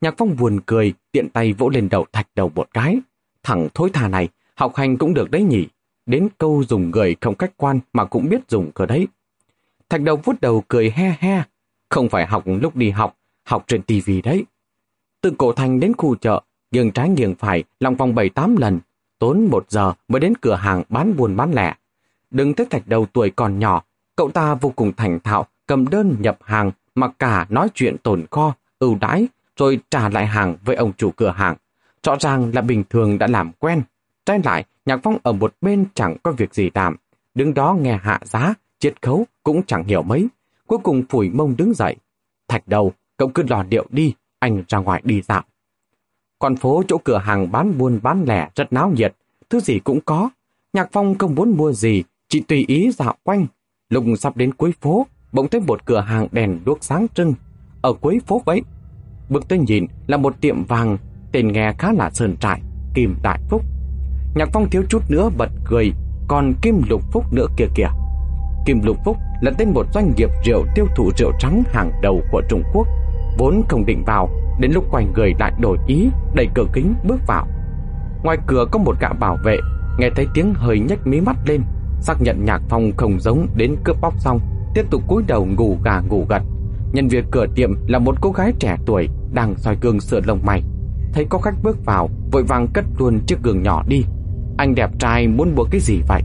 [SPEAKER 1] Nhạc Phong buồn cười, tiện tay vỗ lên đầu thạch đầu một cái. thẳng thối thà này, học hành cũng được đấy nhỉ. Đến câu dùng người không khách quan mà cũng biết dùng cơ đấy. Thạch đầu vút đầu cười he he. Không phải học lúc đi học, học trên tivi đấy. Từ cổ thành đến khu chợ, nghiêng trái nghiêng phải, lòng vòng 7-8 lần, tốn một giờ mới đến cửa hàng bán buôn bán lẻ. Đừng thấy thạch đầu tuổi còn nhỏ, cậu ta vô cùng thành thạo, cầm đơn nhập hàng mà cả nói chuyện tồn kho, ưu đãi, rồi trả lại hàng với ông chủ cửa hàng. Rõ ràng là bình thường đã làm quen. Trái lại, Nhạc Phong ở một bên chẳng có việc gì làm. Đứng đó nghe hạ giá, chiết khấu cũng chẳng hiểu mấy. Cuối cùng phủi mông đứng dậy. Thạch đầu, cậu cứ lò điệu đi, anh ra ngoài đi dạo. Con phố chỗ cửa hàng bán buôn bán lẻ rất náo nhiệt, thứ gì cũng có. Nhạc Phong không muốn mua gì, chỉ tùy ý dạo quanh. Lúc sắp đến cuối phố, bỗng thấy một cửa hàng đèn đuốc sáng trưng. Ở cuối phố vậy, bước tới nhìn là một tiệm vàng, tên nghe khá là sơn trại, Kim Đại Phúc. Nhạc Phong thiếu chút nữa bật cười, còn Kim Lục Phúc nữa kìa kìa. Kim Lục Phúc là tên một doanh nghiệp rượu tiêu thụ rượu trắng hàng đầu của Trung Quốc, vốn không định vào, đến lúc quay người lại đổi ý, đẩy cửa kính bước vào. Ngoài cửa có một gã bảo vệ, nghe thấy tiếng hơi nhếch mí mắt lên, xác nhận Nhạc Phong không giống đến cướp bóc xong, tiếp tục cúi đầu ngủ gà ngủ gật. Nhân viên cửa tiệm là một cô gái trẻ tuổi đang soi gương sửa lông mày. Thấy có khách bước vào, vội vàng cất luôn chiếc gương nhỏ đi. Anh đẹp trai muốn mua cái gì vậy?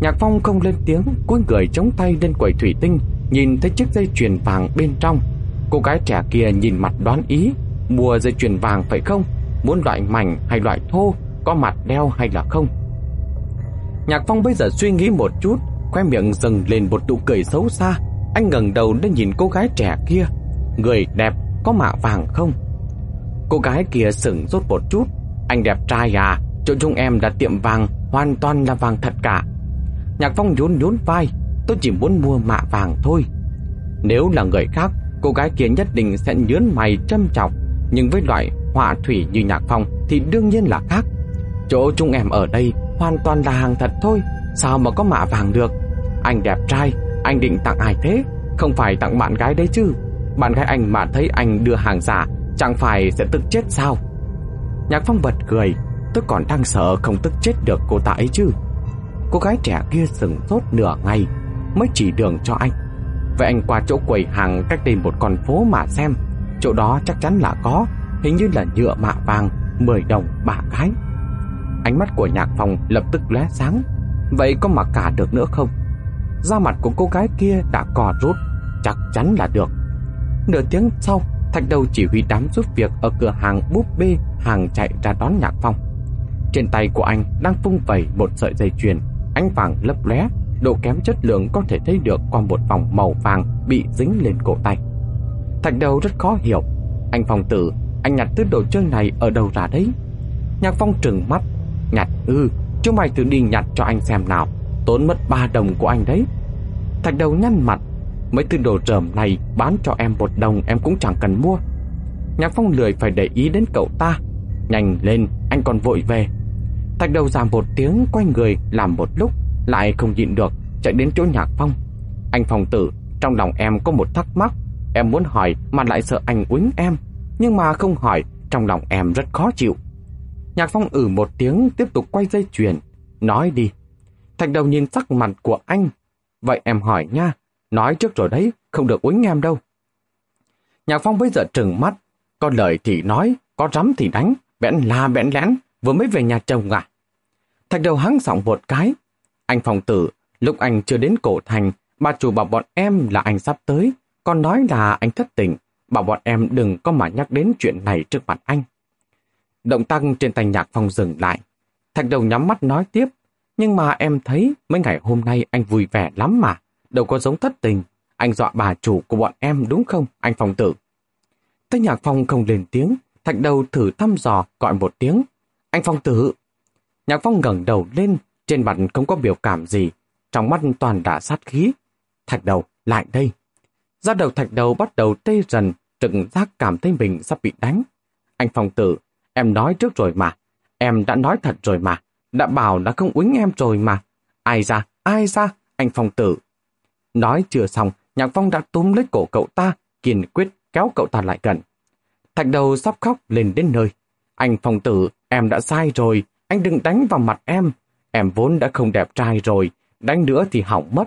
[SPEAKER 1] Nhạc Phong không lên tiếng, cúi người chống tay lên quầy thủy tinh, nhìn thấy chiếc dây chuyền vàng bên trong. Cô gái trẻ kia nhìn mặt đoán ý, mua dây chuyền vàng phải không? Muốn loại mảnh hay loại thô, có mặt đeo hay là không? Nhạc Phong bây giờ suy nghĩ một chút, khoe miệng dần lên một nụ cười xấu xa. Anh ngẩng đầu lên nhìn cô gái trẻ kia. Người đẹp, có mạ vàng không? Cô gái kia sửng rốt một chút. Anh đẹp trai à, chỗ chúng em đã tiệm vàng, hoàn toàn là vàng thật cả. Nhạc Phong nhún nhún vai, tôi chỉ muốn mua mạ vàng thôi. Nếu là người khác, cô gái kia nhất định sẽ nhớn mày châm chọc. Nhưng với loại họa thủy như Nhạc Phong thì đương nhiên là khác. Chỗ chúng em ở đây hoàn toàn là hàng thật thôi, sao mà có mạ vàng được? Anh đẹp trai, anh định tặng ai thế? Không phải tặng bạn gái đấy chứ? Bạn gái anh mà thấy anh đưa hàng giả, chẳng phải sẽ tức chết sao? Nhạc Phong bật cười, tôi còn đang sợ không tức chết được cô ta ấy chứ. Cô gái trẻ kia sừng sốt nửa ngày mới chỉ đường cho anh. Vậy anh qua chỗ quầy hàng cách đây một con phố mà xem, chỗ đó chắc chắn là có, hình như là nhựa mạ vàng, 10 đồng ba cái. Ánh mắt của Nhạc phòng lập tức lóe sáng, vậy có mặc cả được nữa không? Da mặt của cô gái kia đã cò rút, chắc chắn là được. Nửa tiếng sau, Thạch Đầu chỉ huy đám giúp việc ở cửa hàng búp bê hàng chạy ra đón Nhạc Phong. Trên tay của anh đang phung vẩy một sợi dây chuyền, ánh vàng lấp lóe, độ kém chất lượng có thể thấy được qua một vòng màu vàng bị dính lên cổ tay. Thạch Đầu rất khó hiểu, anh Phong tử, anh nhặt thứ đồ chơi này ở đâu ra đấy? Nhạc Phong trừng mắt, nhặt ư, ừ, chúng mày thử đi nhặt cho anh xem nào, tốn mất ba đồng của anh đấy. Thạch Đầu nhăn mặt, Mấy thứ đồ rởm này bán cho em một đồng em cũng chẳng cần mua. Nhạc Phong lười phải để ý đến cậu ta. Nhanh lên, anh còn vội về. Thạch đầu giảm một tiếng quay người làm một lúc, lại không nhịn được, chạy đến chỗ Nhạc Phong. Anh Phong tử, trong lòng em có một thắc mắc. Em muốn hỏi mà lại sợ anh uýnh em. Nhưng mà không hỏi, trong lòng em rất khó chịu. Nhạc Phong ử một tiếng tiếp tục quay dây chuyền. Nói đi. Thạch đầu nhìn sắc mặt của anh. Vậy em hỏi nha, Nói trước rồi đấy, không được uýnh em đâu. Nhạc Phong bây giờ trừng mắt, có lời thì nói, có rắm thì đánh, bẽn la bẽn lén vừa mới về nhà chồng à. Thạch đầu hắng giọng một cái. Anh phòng tử, lúc anh chưa đến cổ thành, bà chủ bảo bọn em là anh sắp tới, còn nói là anh thất tình, bảo bọn em đừng có mà nhắc đến chuyện này trước mặt anh. Động tăng trên tay nhạc phong dừng lại. Thạch đầu nhắm mắt nói tiếp, nhưng mà em thấy mấy ngày hôm nay anh vui vẻ lắm mà, đâu có giống thất tình. Anh dọa bà chủ của bọn em đúng không, anh phòng tử? Thấy nhạc phong không lên tiếng, thạch đầu thử thăm dò gọi một tiếng. Anh phong tử! Nhạc phong ngẩng đầu lên, trên mặt không có biểu cảm gì, trong mắt toàn đã sát khí. Thạch đầu, lại đây. Ra đầu thạch đầu bắt đầu tê dần, trực giác cảm thấy mình sắp bị đánh. Anh phong tử, em nói trước rồi mà. Em đã nói thật rồi mà. Đã bảo đã không uýnh em rồi mà. Ai ra, ai ra, anh phong tử. Nói chưa xong, nhạc phong đã túm lấy cổ cậu ta, kiên quyết kéo cậu ta lại gần. Thạch đầu sắp khóc lên đến nơi. Anh phong tử, em đã sai rồi, anh đừng đánh vào mặt em. Em vốn đã không đẹp trai rồi, đánh nữa thì hỏng mất.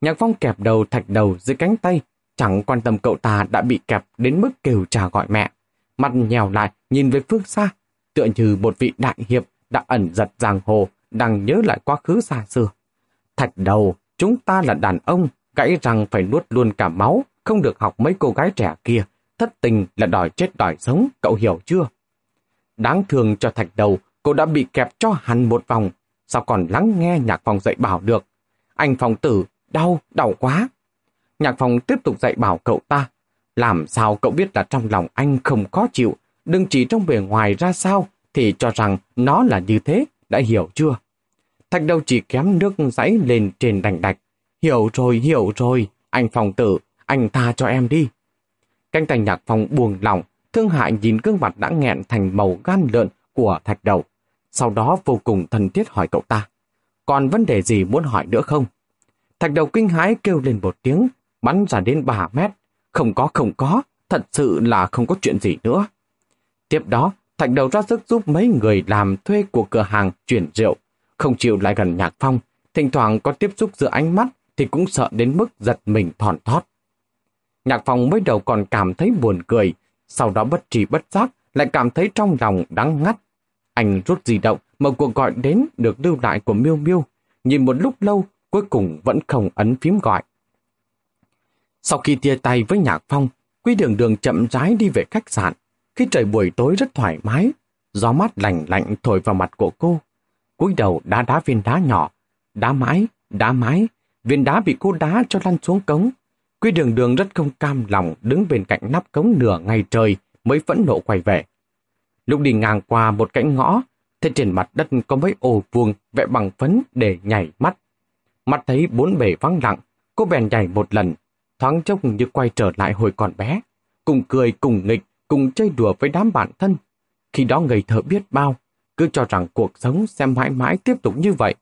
[SPEAKER 1] Nhạc phong kẹp đầu thạch đầu dưới cánh tay, chẳng quan tâm cậu ta đã bị kẹp đến mức kêu trà gọi mẹ. Mặt nhèo lại, nhìn về phương xa, tựa như một vị đại hiệp đã ẩn giật giang hồ, đang nhớ lại quá khứ xa xưa. Thạch đầu, chúng ta là đàn ông, gãy răng phải nuốt luôn cả máu, không được học mấy cô gái trẻ kia. Thất tình là đòi chết đòi sống, cậu hiểu chưa? Đáng thương cho thạch đầu, cô đã bị kẹp cho hẳn một vòng, sao còn lắng nghe nhạc phòng dạy bảo được. Anh phòng tử, đau, đau quá. Nhạc phòng tiếp tục dạy bảo cậu ta, làm sao cậu biết là trong lòng anh không khó chịu, đừng chỉ trong bề ngoài ra sao thì cho rằng nó là như thế, đã hiểu chưa? Thạch đầu chỉ kém nước dãy lên trên đành đạch. Hiểu rồi, hiểu rồi, anh phòng tử, anh tha cho em đi. Canh tay nhạc phòng buồn lòng, thương hại nhìn gương mặt đã nghẹn thành màu gan lợn của thạch đầu. Sau đó vô cùng thân thiết hỏi cậu ta. Còn vấn đề gì muốn hỏi nữa không? Thạch đầu kinh hãi kêu lên một tiếng, bắn ra đến 3 mét. Không có, không có, thật sự là không có chuyện gì nữa. Tiếp đó, Thạch đầu ra sức giúp mấy người làm thuê của cửa hàng chuyển rượu, không chịu lại gần nhạc phong, thỉnh thoảng có tiếp xúc giữa ánh mắt thì cũng sợ đến mức giật mình thòn thót. Nhạc phong mới đầu còn cảm thấy buồn cười, sau đó bất trì bất giác lại cảm thấy trong lòng đắng ngắt. Anh rút di động, mở cuộc gọi đến được lưu lại của Miêu Miêu, nhìn một lúc lâu cuối cùng vẫn không ấn phím gọi. Sau khi tia tay với Nhạc Phong, Quy Đường Đường chậm rãi đi về khách sạn. Khi trời buổi tối rất thoải mái, gió mát lạnh lạnh thổi vào mặt của cô. cúi đầu đá đá viên đá nhỏ, đá mãi, đá mái, viên đá bị cô đá cho lăn xuống cống. Quy đường đường rất không cam lòng đứng bên cạnh nắp cống nửa ngày trời mới phẫn nộ quay về. Lúc đi ngang qua một cánh ngõ, thấy trên mặt đất có mấy ô vuông vẽ bằng phấn để nhảy mắt. Mắt thấy bốn bể vắng lặng, cô bèn nhảy một lần, thoáng chốc như quay trở lại hồi còn bé. Cùng cười cùng nghịch, cùng chơi đùa với đám bạn thân. Khi đó người thợ biết bao, cứ cho rằng cuộc sống sẽ mãi mãi tiếp tục như vậy.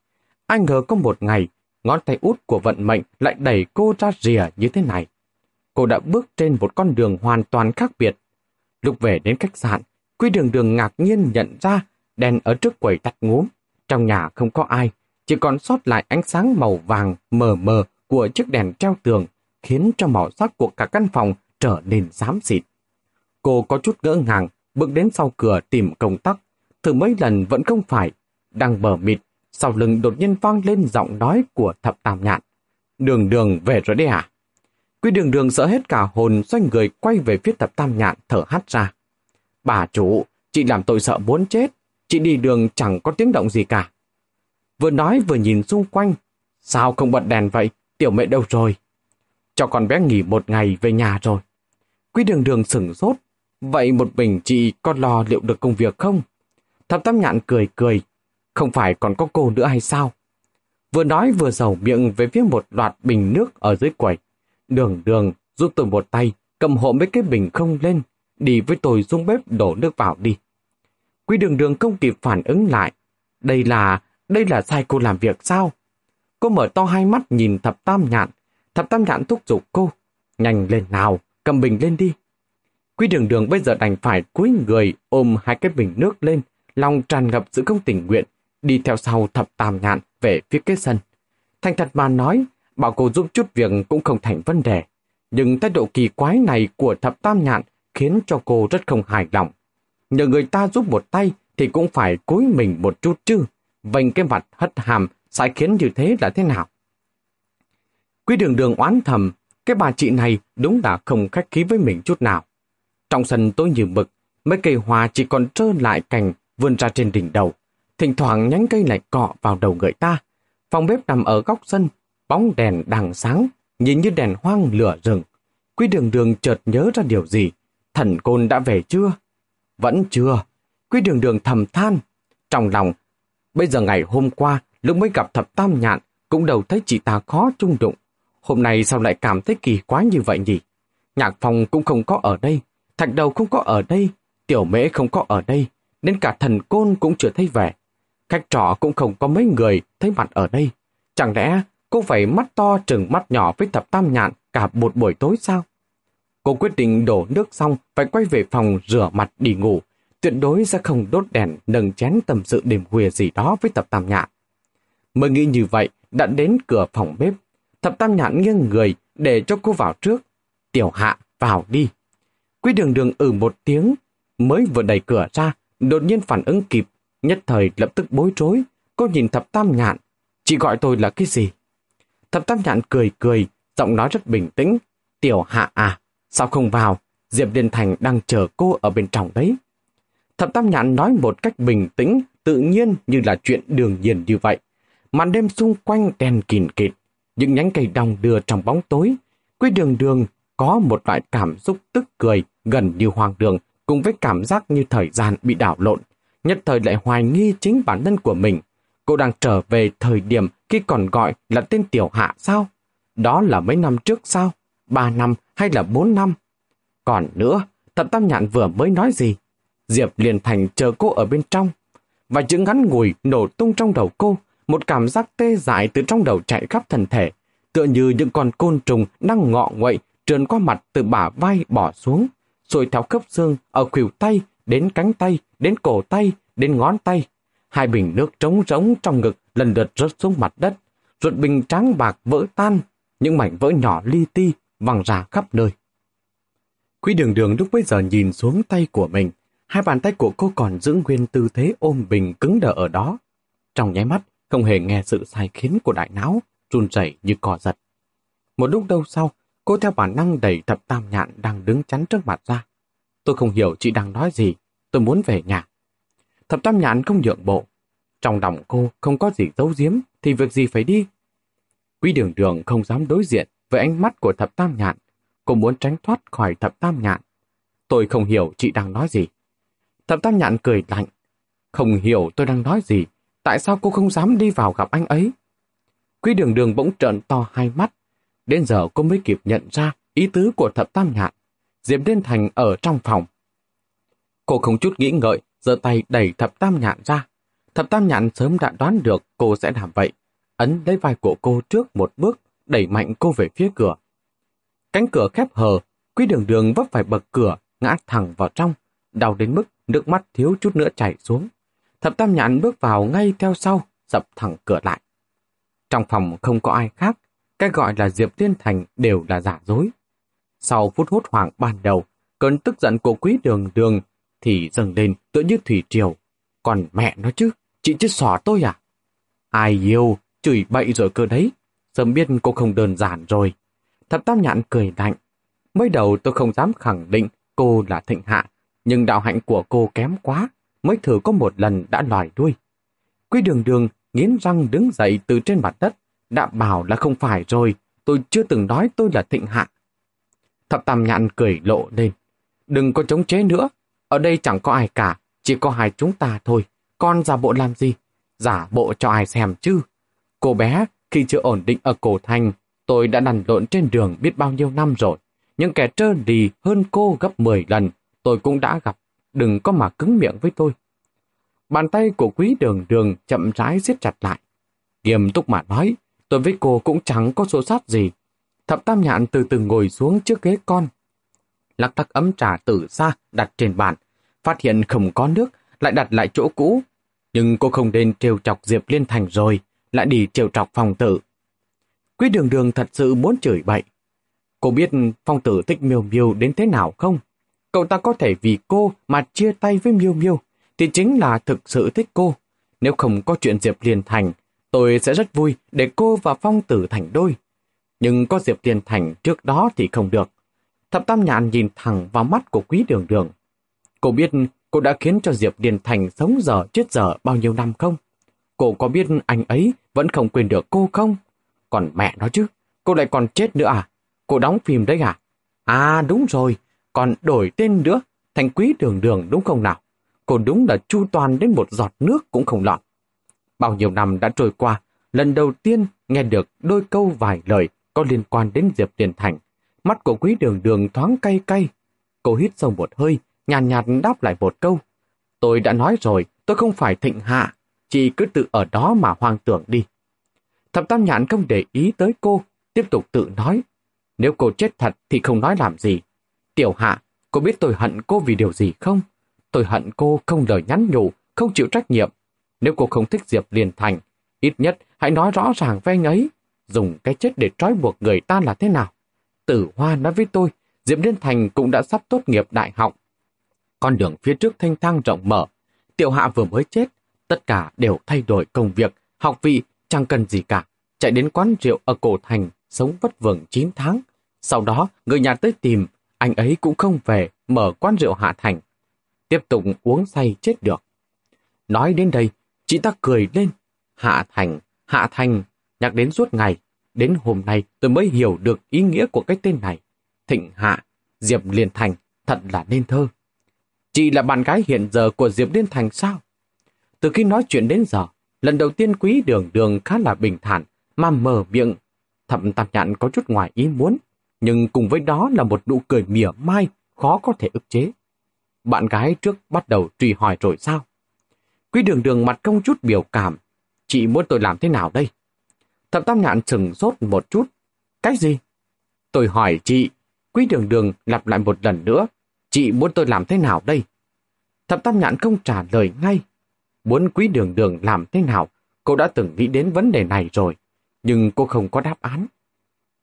[SPEAKER 1] Ai ngờ có một ngày, ngón tay út của vận mệnh lại đẩy cô ra rìa như thế này. Cô đã bước trên một con đường hoàn toàn khác biệt. Lúc về đến khách sạn, Quy đường đường ngạc nhiên nhận ra đèn ở trước quầy tắt ngúm. Trong nhà không có ai, chỉ còn sót lại ánh sáng màu vàng mờ mờ của chiếc đèn treo tường, khiến cho màu sắc của cả căn phòng trở nên xám xịt. Cô có chút ngỡ ngàng, bước đến sau cửa tìm công tắc. Thử mấy lần vẫn không phải. Đang bờ mịt, sau lưng đột nhiên vang lên giọng nói của thập tam nhạn. Đường đường về rồi đấy à? Quy đường đường sợ hết cả hồn xoay người quay về phía thập tam nhạn thở hắt ra. Bà chủ, chị làm tội sợ muốn chết. Chị đi đường chẳng có tiếng động gì cả. Vừa nói vừa nhìn xung quanh. Sao không bật đèn vậy? Tiểu mẹ đâu rồi? Cho con bé nghỉ một ngày về nhà rồi. quý đường đường sửng sốt, Vậy một mình chị có lo liệu được công việc không? Thập tam nhạn cười cười. Không phải còn có cô nữa hay sao? Vừa nói vừa dầu miệng về phía một loạt bình nước ở dưới quầy. Đường đường giúp tôi một tay, cầm hộ mấy cái bình không lên. Đi với tôi xuống bếp đổ nước vào đi. Quý đường đường không kịp phản ứng lại. Đây là, đây là sai cô làm việc sao? Cô mở to hai mắt nhìn thập tam nhạn. Thập tam nhạn thúc giục cô. Nhanh lên nào, cầm bình lên đi. Quý đường đường bây giờ đành phải cúi người ôm hai cái bình nước lên, lòng tràn ngập sự không tình nguyện, đi theo sau thập tam nhạn về phía cái sân. Thành thật mà nói, bảo cô giúp chút việc cũng không thành vấn đề. Nhưng thái độ kỳ quái này của thập tam nhạn khiến cho cô rất không hài lòng. Nhờ người ta giúp một tay thì cũng phải cúi mình một chút chứ. Vành cái mặt hất hàm sai khiến như thế là thế nào? Quý đường đường oán thầm, cái bà chị này đúng là không khách khí với mình chút nào. Trong sân tối như mực, mấy cây hoa chỉ còn trơ lại cành vươn ra trên đỉnh đầu. Thỉnh thoảng nhánh cây lại cọ vào đầu người ta. Phòng bếp nằm ở góc sân, bóng đèn đằng sáng, nhìn như đèn hoang lửa rừng. Quý đường đường chợt nhớ ra điều gì. Thần côn đã về chưa? Vẫn chưa. Quý đường đường thầm than. Trong lòng, bây giờ ngày hôm qua, lúc mới gặp thập tam nhạn, cũng đầu thấy chị ta khó trung đụng. Hôm nay sao lại cảm thấy kỳ quá như vậy nhỉ? Nhạc phòng cũng không có ở đây, thạch đầu không có ở đây, tiểu mễ không có ở đây, Nên cả thần côn cũng chưa thấy về. Khách trọ cũng không có mấy người thấy mặt ở đây. Chẳng lẽ cô phải mắt to trừng mắt nhỏ với thập tam nhạn cả một buổi tối sao? Cô quyết định đổ nước xong phải quay về phòng rửa mặt đi ngủ. Tuyệt đối sẽ không đốt đèn nâng chén tâm sự đêm khuya gì đó với thập tam nhạn. Mới nghĩ như vậy, đã đến cửa phòng bếp. Thập tam nhạn nghiêng người để cho cô vào trước. Tiểu hạ, vào đi. Quý đường đường ừ một tiếng, mới vừa đẩy cửa ra, đột nhiên phản ứng kịp, nhất thời lập tức bối rối. Cô nhìn thập tam nhạn, chị gọi tôi là cái gì? Thập tam nhạn cười cười, giọng nói rất bình tĩnh. Tiểu hạ à, sao không vào? Diệp Liên Thành đang chờ cô ở bên trong đấy. Thập tam nhạn nói một cách bình tĩnh, tự nhiên như là chuyện đường nhiên như vậy. Màn đêm xung quanh đèn kìn kịt, những nhánh cây đồng đưa trong bóng tối. Quy đường đường có một loại cảm xúc tức cười gần như hoang đường cùng với cảm giác như thời gian bị đảo lộn. Nhất thời lại hoài nghi chính bản thân của mình. Cô đang trở về thời điểm khi còn gọi là tên tiểu hạ sao? Đó là mấy năm trước sao? Ba năm hay là bốn năm? Còn nữa, thập tam nhạn vừa mới nói gì? Diệp liền thành chờ cô ở bên trong. Và chữ ngắn ngùi nổ tung trong đầu cô, một cảm giác tê dại từ trong đầu chạy khắp thân thể, tựa như những con côn trùng đang ngọ nguậy trườn qua mặt từ bả vai bỏ xuống, rồi theo khớp xương ở khuỷu tay, đến cánh tay, đến cổ tay, đến ngón tay. Hai bình nước trống rỗng trong ngực lần lượt rớt xuống mặt đất, ruột bình trắng bạc vỡ tan, những mảnh vỡ nhỏ li ti văng ra khắp nơi. Quý đường đường lúc bấy giờ nhìn xuống tay của mình, hai bàn tay của cô còn giữ nguyên tư thế ôm bình cứng đờ ở đó. Trong nháy mắt, không hề nghe sự sai khiến của đại não, run rẩy như cò giật. Một lúc lâu sau, cô theo bản năng đẩy thập tam nhạn đang đứng chắn trước mặt ra. Tôi không hiểu chị đang nói gì, tôi muốn về nhà. Thập tam nhạn không nhượng bộ. Trong lòng cô không có gì giấu giếm, thì việc gì phải đi. Quý đường đường không dám đối diện với ánh mắt của thập tam nhạn. Cô muốn tránh thoát khỏi thập tam nhạn. Tôi không hiểu chị đang nói gì. Thập tam nhạn cười lạnh. Không hiểu tôi đang nói gì, Tại sao cô không dám đi vào gặp anh ấy? Quý đường đường bỗng trợn to hai mắt. Đến giờ cô mới kịp nhận ra ý tứ của thập tam nhạn. Diệp Liên Thành ở trong phòng. Cô không chút nghĩ ngợi, giơ tay đẩy thập tam nhạn ra. Thập tam nhạn sớm đã đoán được cô sẽ làm vậy. Ấn lấy vai của cô trước một bước, đẩy mạnh cô về phía cửa. Cánh cửa khép hờ, quý đường đường vấp phải bậc cửa, ngã thẳng vào trong, đau đến mức nước mắt thiếu chút nữa chảy xuống. Thập Tam Nhạn bước vào ngay theo sau, dập thẳng cửa lại. Trong phòng không có ai khác, cái gọi là Diệp Liên Thành đều là giả dối. Sau phút hốt hoảng ban đầu, cơn tức giận của quý đường đường thì dâng lên tựa như thủy triều. Còn mẹ nó chứ, chị chứ xỏ tôi à? Ai yêu, chửi bậy rồi cơ đấy. Sớm biết cô không đơn giản rồi. Thập Tam Nhạn cười lạnh. Mới đầu tôi không dám khẳng định cô là thịnh hạ, nhưng đạo hạnh của cô kém quá, mới thử có một lần đã lòi đuôi. Quý đường đường nghiến răng đứng dậy từ trên mặt đất, đã bảo là không phải rồi, tôi chưa từng nói tôi là thịnh hạ. Thập tam nhạn cười lộ lên. Đừng có chống chế nữa, ở đây chẳng có ai cả, chỉ có hai chúng ta thôi. Con giả bộ làm gì? Giả bộ cho ai xem chứ? Cô bé, khi chưa ổn định ở cổ thành, tôi đã đằn lộn trên đường biết bao nhiêu năm rồi. Những kẻ trơ đi hơn cô gấp 10 lần, tôi cũng đã gặp đừng có mà cứng miệng với tôi. Bàn tay của quý đường đường chậm rãi siết chặt lại. Nghiêm túc mà nói, tôi với cô cũng chẳng có số sát gì. Thập tam nhạn từ từ ngồi xuống trước ghế con. Lắc tắc ấm trà từ xa đặt trên bàn. Phát hiện không có nước, lại đặt lại chỗ cũ. Nhưng cô không nên trêu chọc Diệp Liên Thành rồi, lại đi trêu trọc phong tử. Quý đường đường thật sự muốn chửi bậy. Cô biết phong tử thích miêu miêu đến thế nào không? cậu ta có thể vì cô mà chia tay với Miêu Miêu, thì chính là thực sự thích cô. Nếu không có chuyện Diệp Liên Thành, Tôi sẽ rất vui để cô và Phong tử thành đôi. Nhưng có Diệp Liên Thành trước đó thì không được. Thập Tam Nhạn nhìn thẳng vào mắt của quý đường đường. Cô biết cô đã khiến cho Diệp Liên Thành sống dở chết dở bao nhiêu năm không? Cô có biết anh ấy vẫn không quên được cô không? Còn mẹ nó chứ, cô lại còn chết nữa à? Cô đóng phim đấy à? À đúng rồi, còn đổi tên nữa, thành quý đường đường đúng không nào? Cô đúng là chu toàn đến một giọt nước cũng không lọt. Bao nhiêu năm đã trôi qua, lần đầu tiên nghe được đôi câu vài lời có liên quan đến Diệp Tiền Thành. Mắt của quý đường đường thoáng cay cay. Cô hít sâu một hơi, nhàn nhạt, nhạt đáp lại một câu. Tôi đã nói rồi, tôi không phải thịnh hạ, chị cứ tự ở đó mà hoang tưởng đi. Thập Tam Nhãn không để ý tới cô, tiếp tục tự nói. Nếu cô chết thật thì không nói làm gì. Tiểu hạ, cô biết tôi hận cô vì điều gì không? Tôi hận cô không lời nhắn nhủ, không chịu trách nhiệm. Nếu cô không thích Diệp liên thành, ít nhất hãy nói rõ ràng với anh ấy, dùng cái chết để trói buộc người ta là thế nào. Tử Hoa nói với tôi, Diệp Liên Thành cũng đã sắp tốt nghiệp đại học. Con đường phía trước thanh thang rộng mở, tiểu hạ vừa mới chết, tất cả đều thay đổi công việc, học vị, chẳng cần gì cả. Chạy đến quán rượu ở cổ thành, sống vất vưởng 9 tháng. Sau đó, người nhà tới tìm, anh ấy cũng không về, mở quán rượu hạ thành. Tiếp tục uống say chết được. Nói đến đây, chị ta cười lên. Hạ thành, hạ thành, nhắc đến suốt ngày. Đến hôm nay tôi mới hiểu được ý nghĩa của cái tên này. Thịnh hạ, Diệp Liên Thành, thật là nên thơ. Chị là bạn gái hiện giờ của Diệp Liên Thành sao? Từ khi nói chuyện đến giờ, lần đầu tiên quý đường đường khá là bình thản, mà mở miệng. Thậm tạp nhạn có chút ngoài ý muốn, nhưng cùng với đó là một nụ cười mỉa mai, khó có thể ức chế. Bạn gái trước bắt đầu truy hỏi rồi sao? Quý đường đường mặt không chút biểu cảm. Chị muốn tôi làm thế nào đây? Thập tam nhạn sừng sốt một chút. Cái gì? Tôi hỏi chị. Quý đường đường lặp lại một lần nữa. Chị muốn tôi làm thế nào đây? Thập tam nhạn không trả lời ngay. Muốn quý đường đường làm thế nào? Cô đã từng nghĩ đến vấn đề này rồi. Nhưng cô không có đáp án.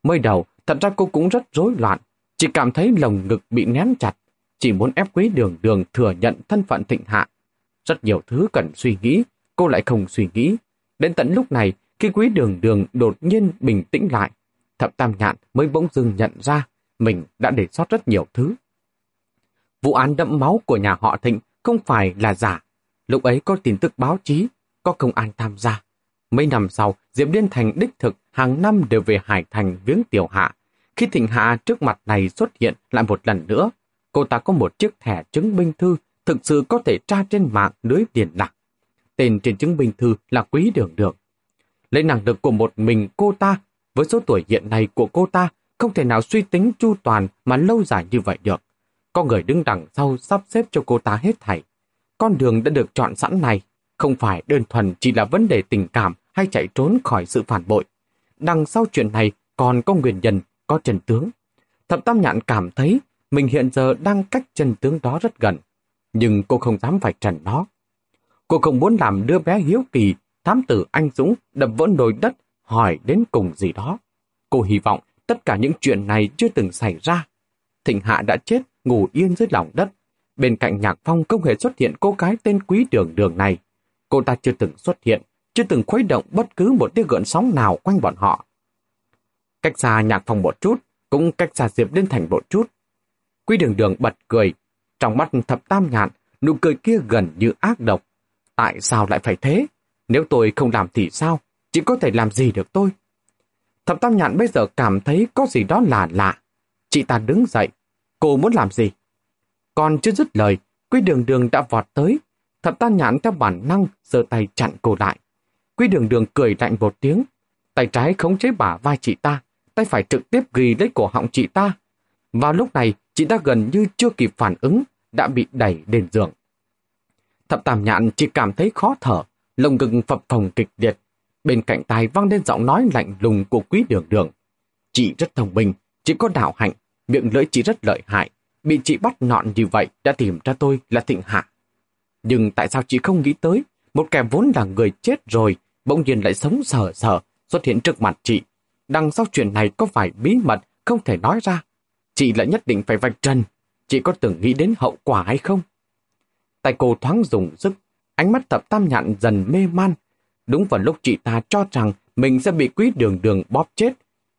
[SPEAKER 1] Mới đầu, thật ra cô cũng rất rối loạn. Chỉ cảm thấy lồng ngực bị nén chặt. Chỉ muốn ép quý đường đường thừa nhận thân phận thịnh hạ. Rất nhiều thứ cần suy nghĩ, cô lại không suy nghĩ. Đến tận lúc này, khi quý đường đường đột nhiên bình tĩnh lại, thập tam nhạn mới bỗng dưng nhận ra mình đã để sót rất nhiều thứ. Vụ án đẫm máu của nhà họ Thịnh không phải là giả. Lúc ấy có tin tức báo chí, có công an tham gia. Mấy năm sau, Diệp Liên Thành đích thực hàng năm đều về Hải Thành viếng tiểu hạ. Khi Thịnh Hạ trước mặt này xuất hiện lại một lần nữa, cô ta có một chiếc thẻ chứng minh thư thực sự có thể tra trên mạng lưới tiền lạc. Tên trên chứng minh thư là Quý Đường Đường. Lấy năng lực của một mình cô ta, với số tuổi hiện nay của cô ta, không thể nào suy tính chu toàn mà lâu dài như vậy được. Có người đứng đằng sau sắp xếp cho cô ta hết thảy. Con đường đã được chọn sẵn này, không phải đơn thuần chỉ là vấn đề tình cảm hay chạy trốn khỏi sự phản bội. Đằng sau chuyện này còn có nguyên nhân, có trần tướng. Thập Tam Nhạn cảm thấy mình hiện giờ đang cách trần tướng đó rất gần nhưng cô không dám vạch trần nó. Cô không muốn làm đứa bé hiếu kỳ, thám tử anh Dũng đập vỡ nồi đất, hỏi đến cùng gì đó. Cô hy vọng tất cả những chuyện này chưa từng xảy ra. Thịnh Hạ đã chết, ngủ yên dưới lòng đất. Bên cạnh Nhạc Phong không hề xuất hiện cô gái tên Quý Đường Đường này. Cô ta chưa từng xuất hiện, chưa từng khuấy động bất cứ một tia gợn sóng nào quanh bọn họ. Cách xa Nhạc Phong một chút, cũng cách xa Diệp Liên Thành một chút. Quý Đường Đường bật cười, trong mắt thập tam nhạn, nụ cười kia gần như ác độc. Tại sao lại phải thế? Nếu tôi không làm thì sao? Chỉ có thể làm gì được tôi? Thập tam nhạn bây giờ cảm thấy có gì đó là lạ. Chị ta đứng dậy. Cô muốn làm gì? Còn chưa dứt lời, Quý đường đường đã vọt tới. Thập tam nhạn theo bản năng giơ tay chặn cô lại. Quý đường đường cười lạnh một tiếng. Tay trái khống chế bả vai chị ta. Tay phải trực tiếp ghi lấy cổ họng chị ta. Vào lúc này, chị ta gần như chưa kịp phản ứng, đã bị đẩy lên giường. Thập tam nhạn chỉ cảm thấy khó thở, lồng ngực phập phồng kịch liệt. Bên cạnh tai vang lên giọng nói lạnh lùng của quý đường đường. Chị rất thông minh, chị có đạo hạnh, miệng lưỡi chị rất lợi hại. Bị chị bắt nọn như vậy đã tìm ra tôi là thịnh hạ. Nhưng tại sao chị không nghĩ tới, một kẻ vốn là người chết rồi, bỗng nhiên lại sống sờ sờ, xuất hiện trước mặt chị. Đằng sau chuyện này có phải bí mật không thể nói ra chị lại nhất định phải vạch trần. Chị có từng nghĩ đến hậu quả hay không? Tay cô thoáng dùng sức, ánh mắt thập tam nhạn dần mê man. Đúng vào lúc chị ta cho rằng mình sẽ bị quý đường đường bóp chết,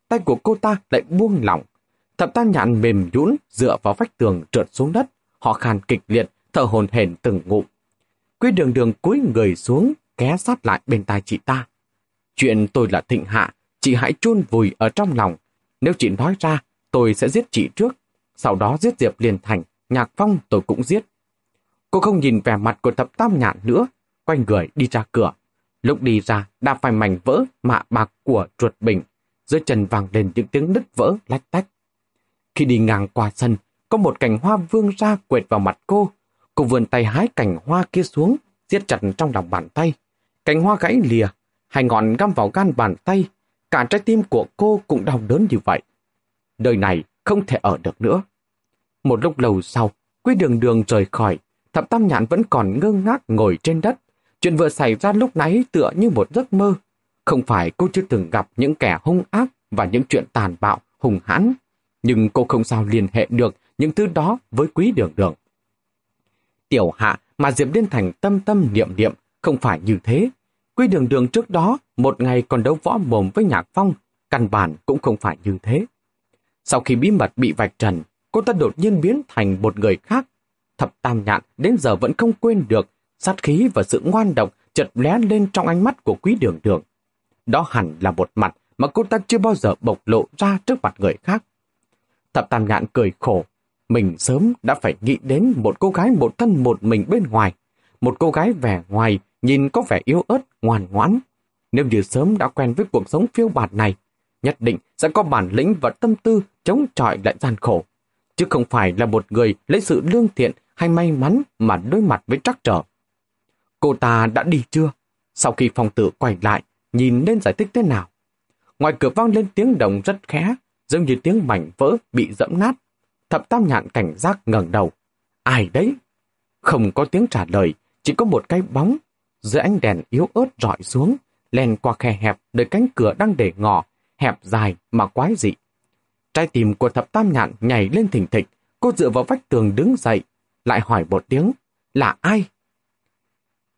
[SPEAKER 1] tay của cô ta lại buông lỏng. Thập tam nhạn mềm nhũn dựa vào vách tường trượt xuống đất, họ khàn kịch liệt, thở hồn hển từng ngụm. Quý đường đường cúi người xuống, ké sát lại bên tai chị ta. Chuyện tôi là thịnh hạ, chị hãy chôn vùi ở trong lòng. Nếu chị nói ra, tôi sẽ giết chị trước. Sau đó giết Diệp Liên Thành, Nhạc Phong tôi cũng giết. Cô không nhìn vẻ mặt của thập tam nhạn nữa, quay người đi ra cửa. Lúc đi ra, đã phải mảnh vỡ mạ bạc của chuột bình. Dưới chân vàng lên những tiếng nứt vỡ lách tách. Khi đi ngang qua sân, có một cành hoa vương ra quệt vào mặt cô. Cô vươn tay hái cành hoa kia xuống, siết chặt trong lòng bàn tay. Cành hoa gãy lìa, hai ngọn găm vào gan bàn tay. Cả trái tim của cô cũng đau đớn như vậy. Đời này không thể ở được nữa. Một lúc lâu sau, Quý đường đường rời khỏi, thập tam nhạn vẫn còn ngơ ngác ngồi trên đất. Chuyện vừa xảy ra lúc nãy tựa như một giấc mơ. Không phải cô chưa từng gặp những kẻ hung ác và những chuyện tàn bạo, hùng hãn. Nhưng cô không sao liên hệ được những thứ đó với quý đường đường. Tiểu hạ mà Diệp Liên Thành tâm tâm niệm niệm không phải như thế. Quý đường đường trước đó một ngày còn đấu võ mồm với Nhạc Phong, căn bản cũng không phải như thế. Sau khi bí mật bị vạch trần, cô ta đột nhiên biến thành một người khác. Thập tam nhạn đến giờ vẫn không quên được sát khí và sự ngoan độc chợt lóe lên trong ánh mắt của quý đường đường. Đó hẳn là một mặt mà cô ta chưa bao giờ bộc lộ ra trước mặt người khác. Thập tam nhạn cười khổ. Mình sớm đã phải nghĩ đến một cô gái một thân một mình bên ngoài. Một cô gái vẻ ngoài, nhìn có vẻ yếu ớt, ngoan ngoãn. Nếu như sớm đã quen với cuộc sống phiêu bạt này, nhất định sẽ có bản lĩnh và tâm tư chống chọi lại gian khổ. Chứ không phải là một người lấy sự lương thiện hay may mắn mà đối mặt với trắc trở. Cô ta đã đi chưa? Sau khi phong tử quay lại, nhìn nên giải thích thế nào? Ngoài cửa vang lên tiếng đồng rất khẽ, giống như tiếng mảnh vỡ bị dẫm nát. Thập tam nhạn cảnh giác ngẩng đầu. Ai đấy? Không có tiếng trả lời, chỉ có một cái bóng. Dưới ánh đèn yếu ớt rọi xuống, len qua khe hẹp nơi cánh cửa đang để ngỏ, hẹp dài mà quái dị. Trái tim của thập tam nhạn nhảy lên thỉnh thịch, cô dựa vào vách tường đứng dậy, lại hỏi một tiếng, là ai?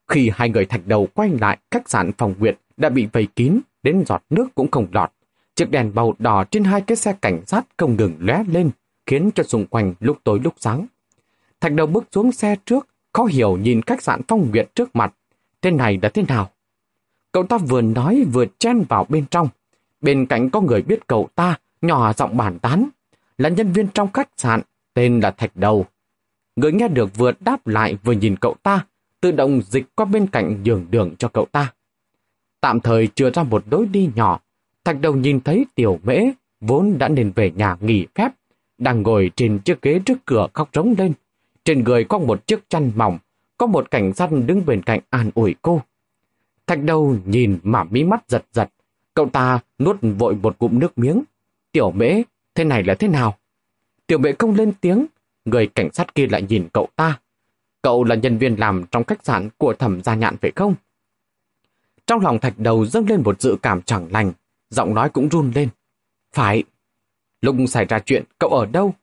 [SPEAKER 1] Khi hai người thạch đầu quay lại, khách sạn phòng Nguyệt đã bị vây kín, đến giọt nước cũng không lọt. Chiếc đèn bầu đỏ trên hai cái xe cảnh sát không ngừng lóe lên, khiến cho xung quanh lúc tối lúc sáng. Thạch đầu bước xuống xe trước, khó hiểu nhìn khách sạn phong nguyệt trước mặt. Thế này là thế nào? Cậu ta vừa nói vừa chen vào bên trong. Bên cạnh có người biết cậu ta, nhỏ giọng bàn tán. Là nhân viên trong khách sạn, tên là Thạch Đầu. Người nghe được vừa đáp lại vừa nhìn cậu ta, tự động dịch qua bên cạnh nhường đường cho cậu ta. Tạm thời chưa ra một đối đi nhỏ, Thạch Đầu nhìn thấy tiểu mễ, vốn đã nên về nhà nghỉ phép, đang ngồi trên chiếc ghế trước cửa khóc rống lên. Trên người có một chiếc chăn mỏng, có một cảnh sát đứng bên cạnh an ủi cô. Thạch Đầu nhìn mà mí mắt giật giật, cậu ta nuốt vội một cụm nước miếng. Tiểu mễ, thế này là thế nào? Tiểu mễ không lên tiếng, người cảnh sát kia lại nhìn cậu ta. Cậu là nhân viên làm trong khách sạn của thẩm gia nhạn phải không? Trong lòng thạch đầu dâng lên một dự cảm chẳng lành, giọng nói cũng run lên. Phải. Lúc xảy ra chuyện, cậu ở đâu?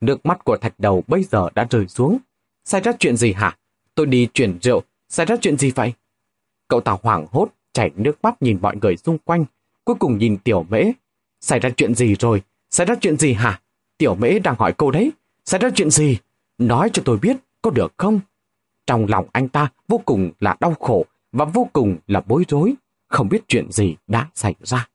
[SPEAKER 1] Nước mắt của thạch đầu bây giờ đã rơi xuống. Xảy ra chuyện gì hả? Tôi đi chuyển rượu, xảy ra chuyện gì vậy? Cậu ta hoảng hốt, chảy nước mắt nhìn mọi người xung quanh, cuối cùng nhìn tiểu mễ. Xảy ra chuyện gì rồi? Xảy ra chuyện gì hả? Tiểu mễ đang hỏi cô đấy. Xảy ra chuyện gì? Nói cho tôi biết, có được không? Trong lòng anh ta vô cùng là đau khổ và vô cùng là bối rối, không biết chuyện gì đã xảy ra.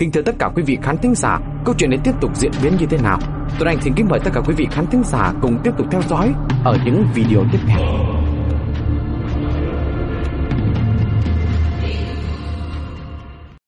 [SPEAKER 1] Kính thưa tất cả quý vị khán thính giả, câu chuyện này tiếp tục diễn biến như thế nào? Tôi anh xin kính mời tất cả quý vị khán thính giả cùng tiếp tục theo dõi ở những video tiếp theo.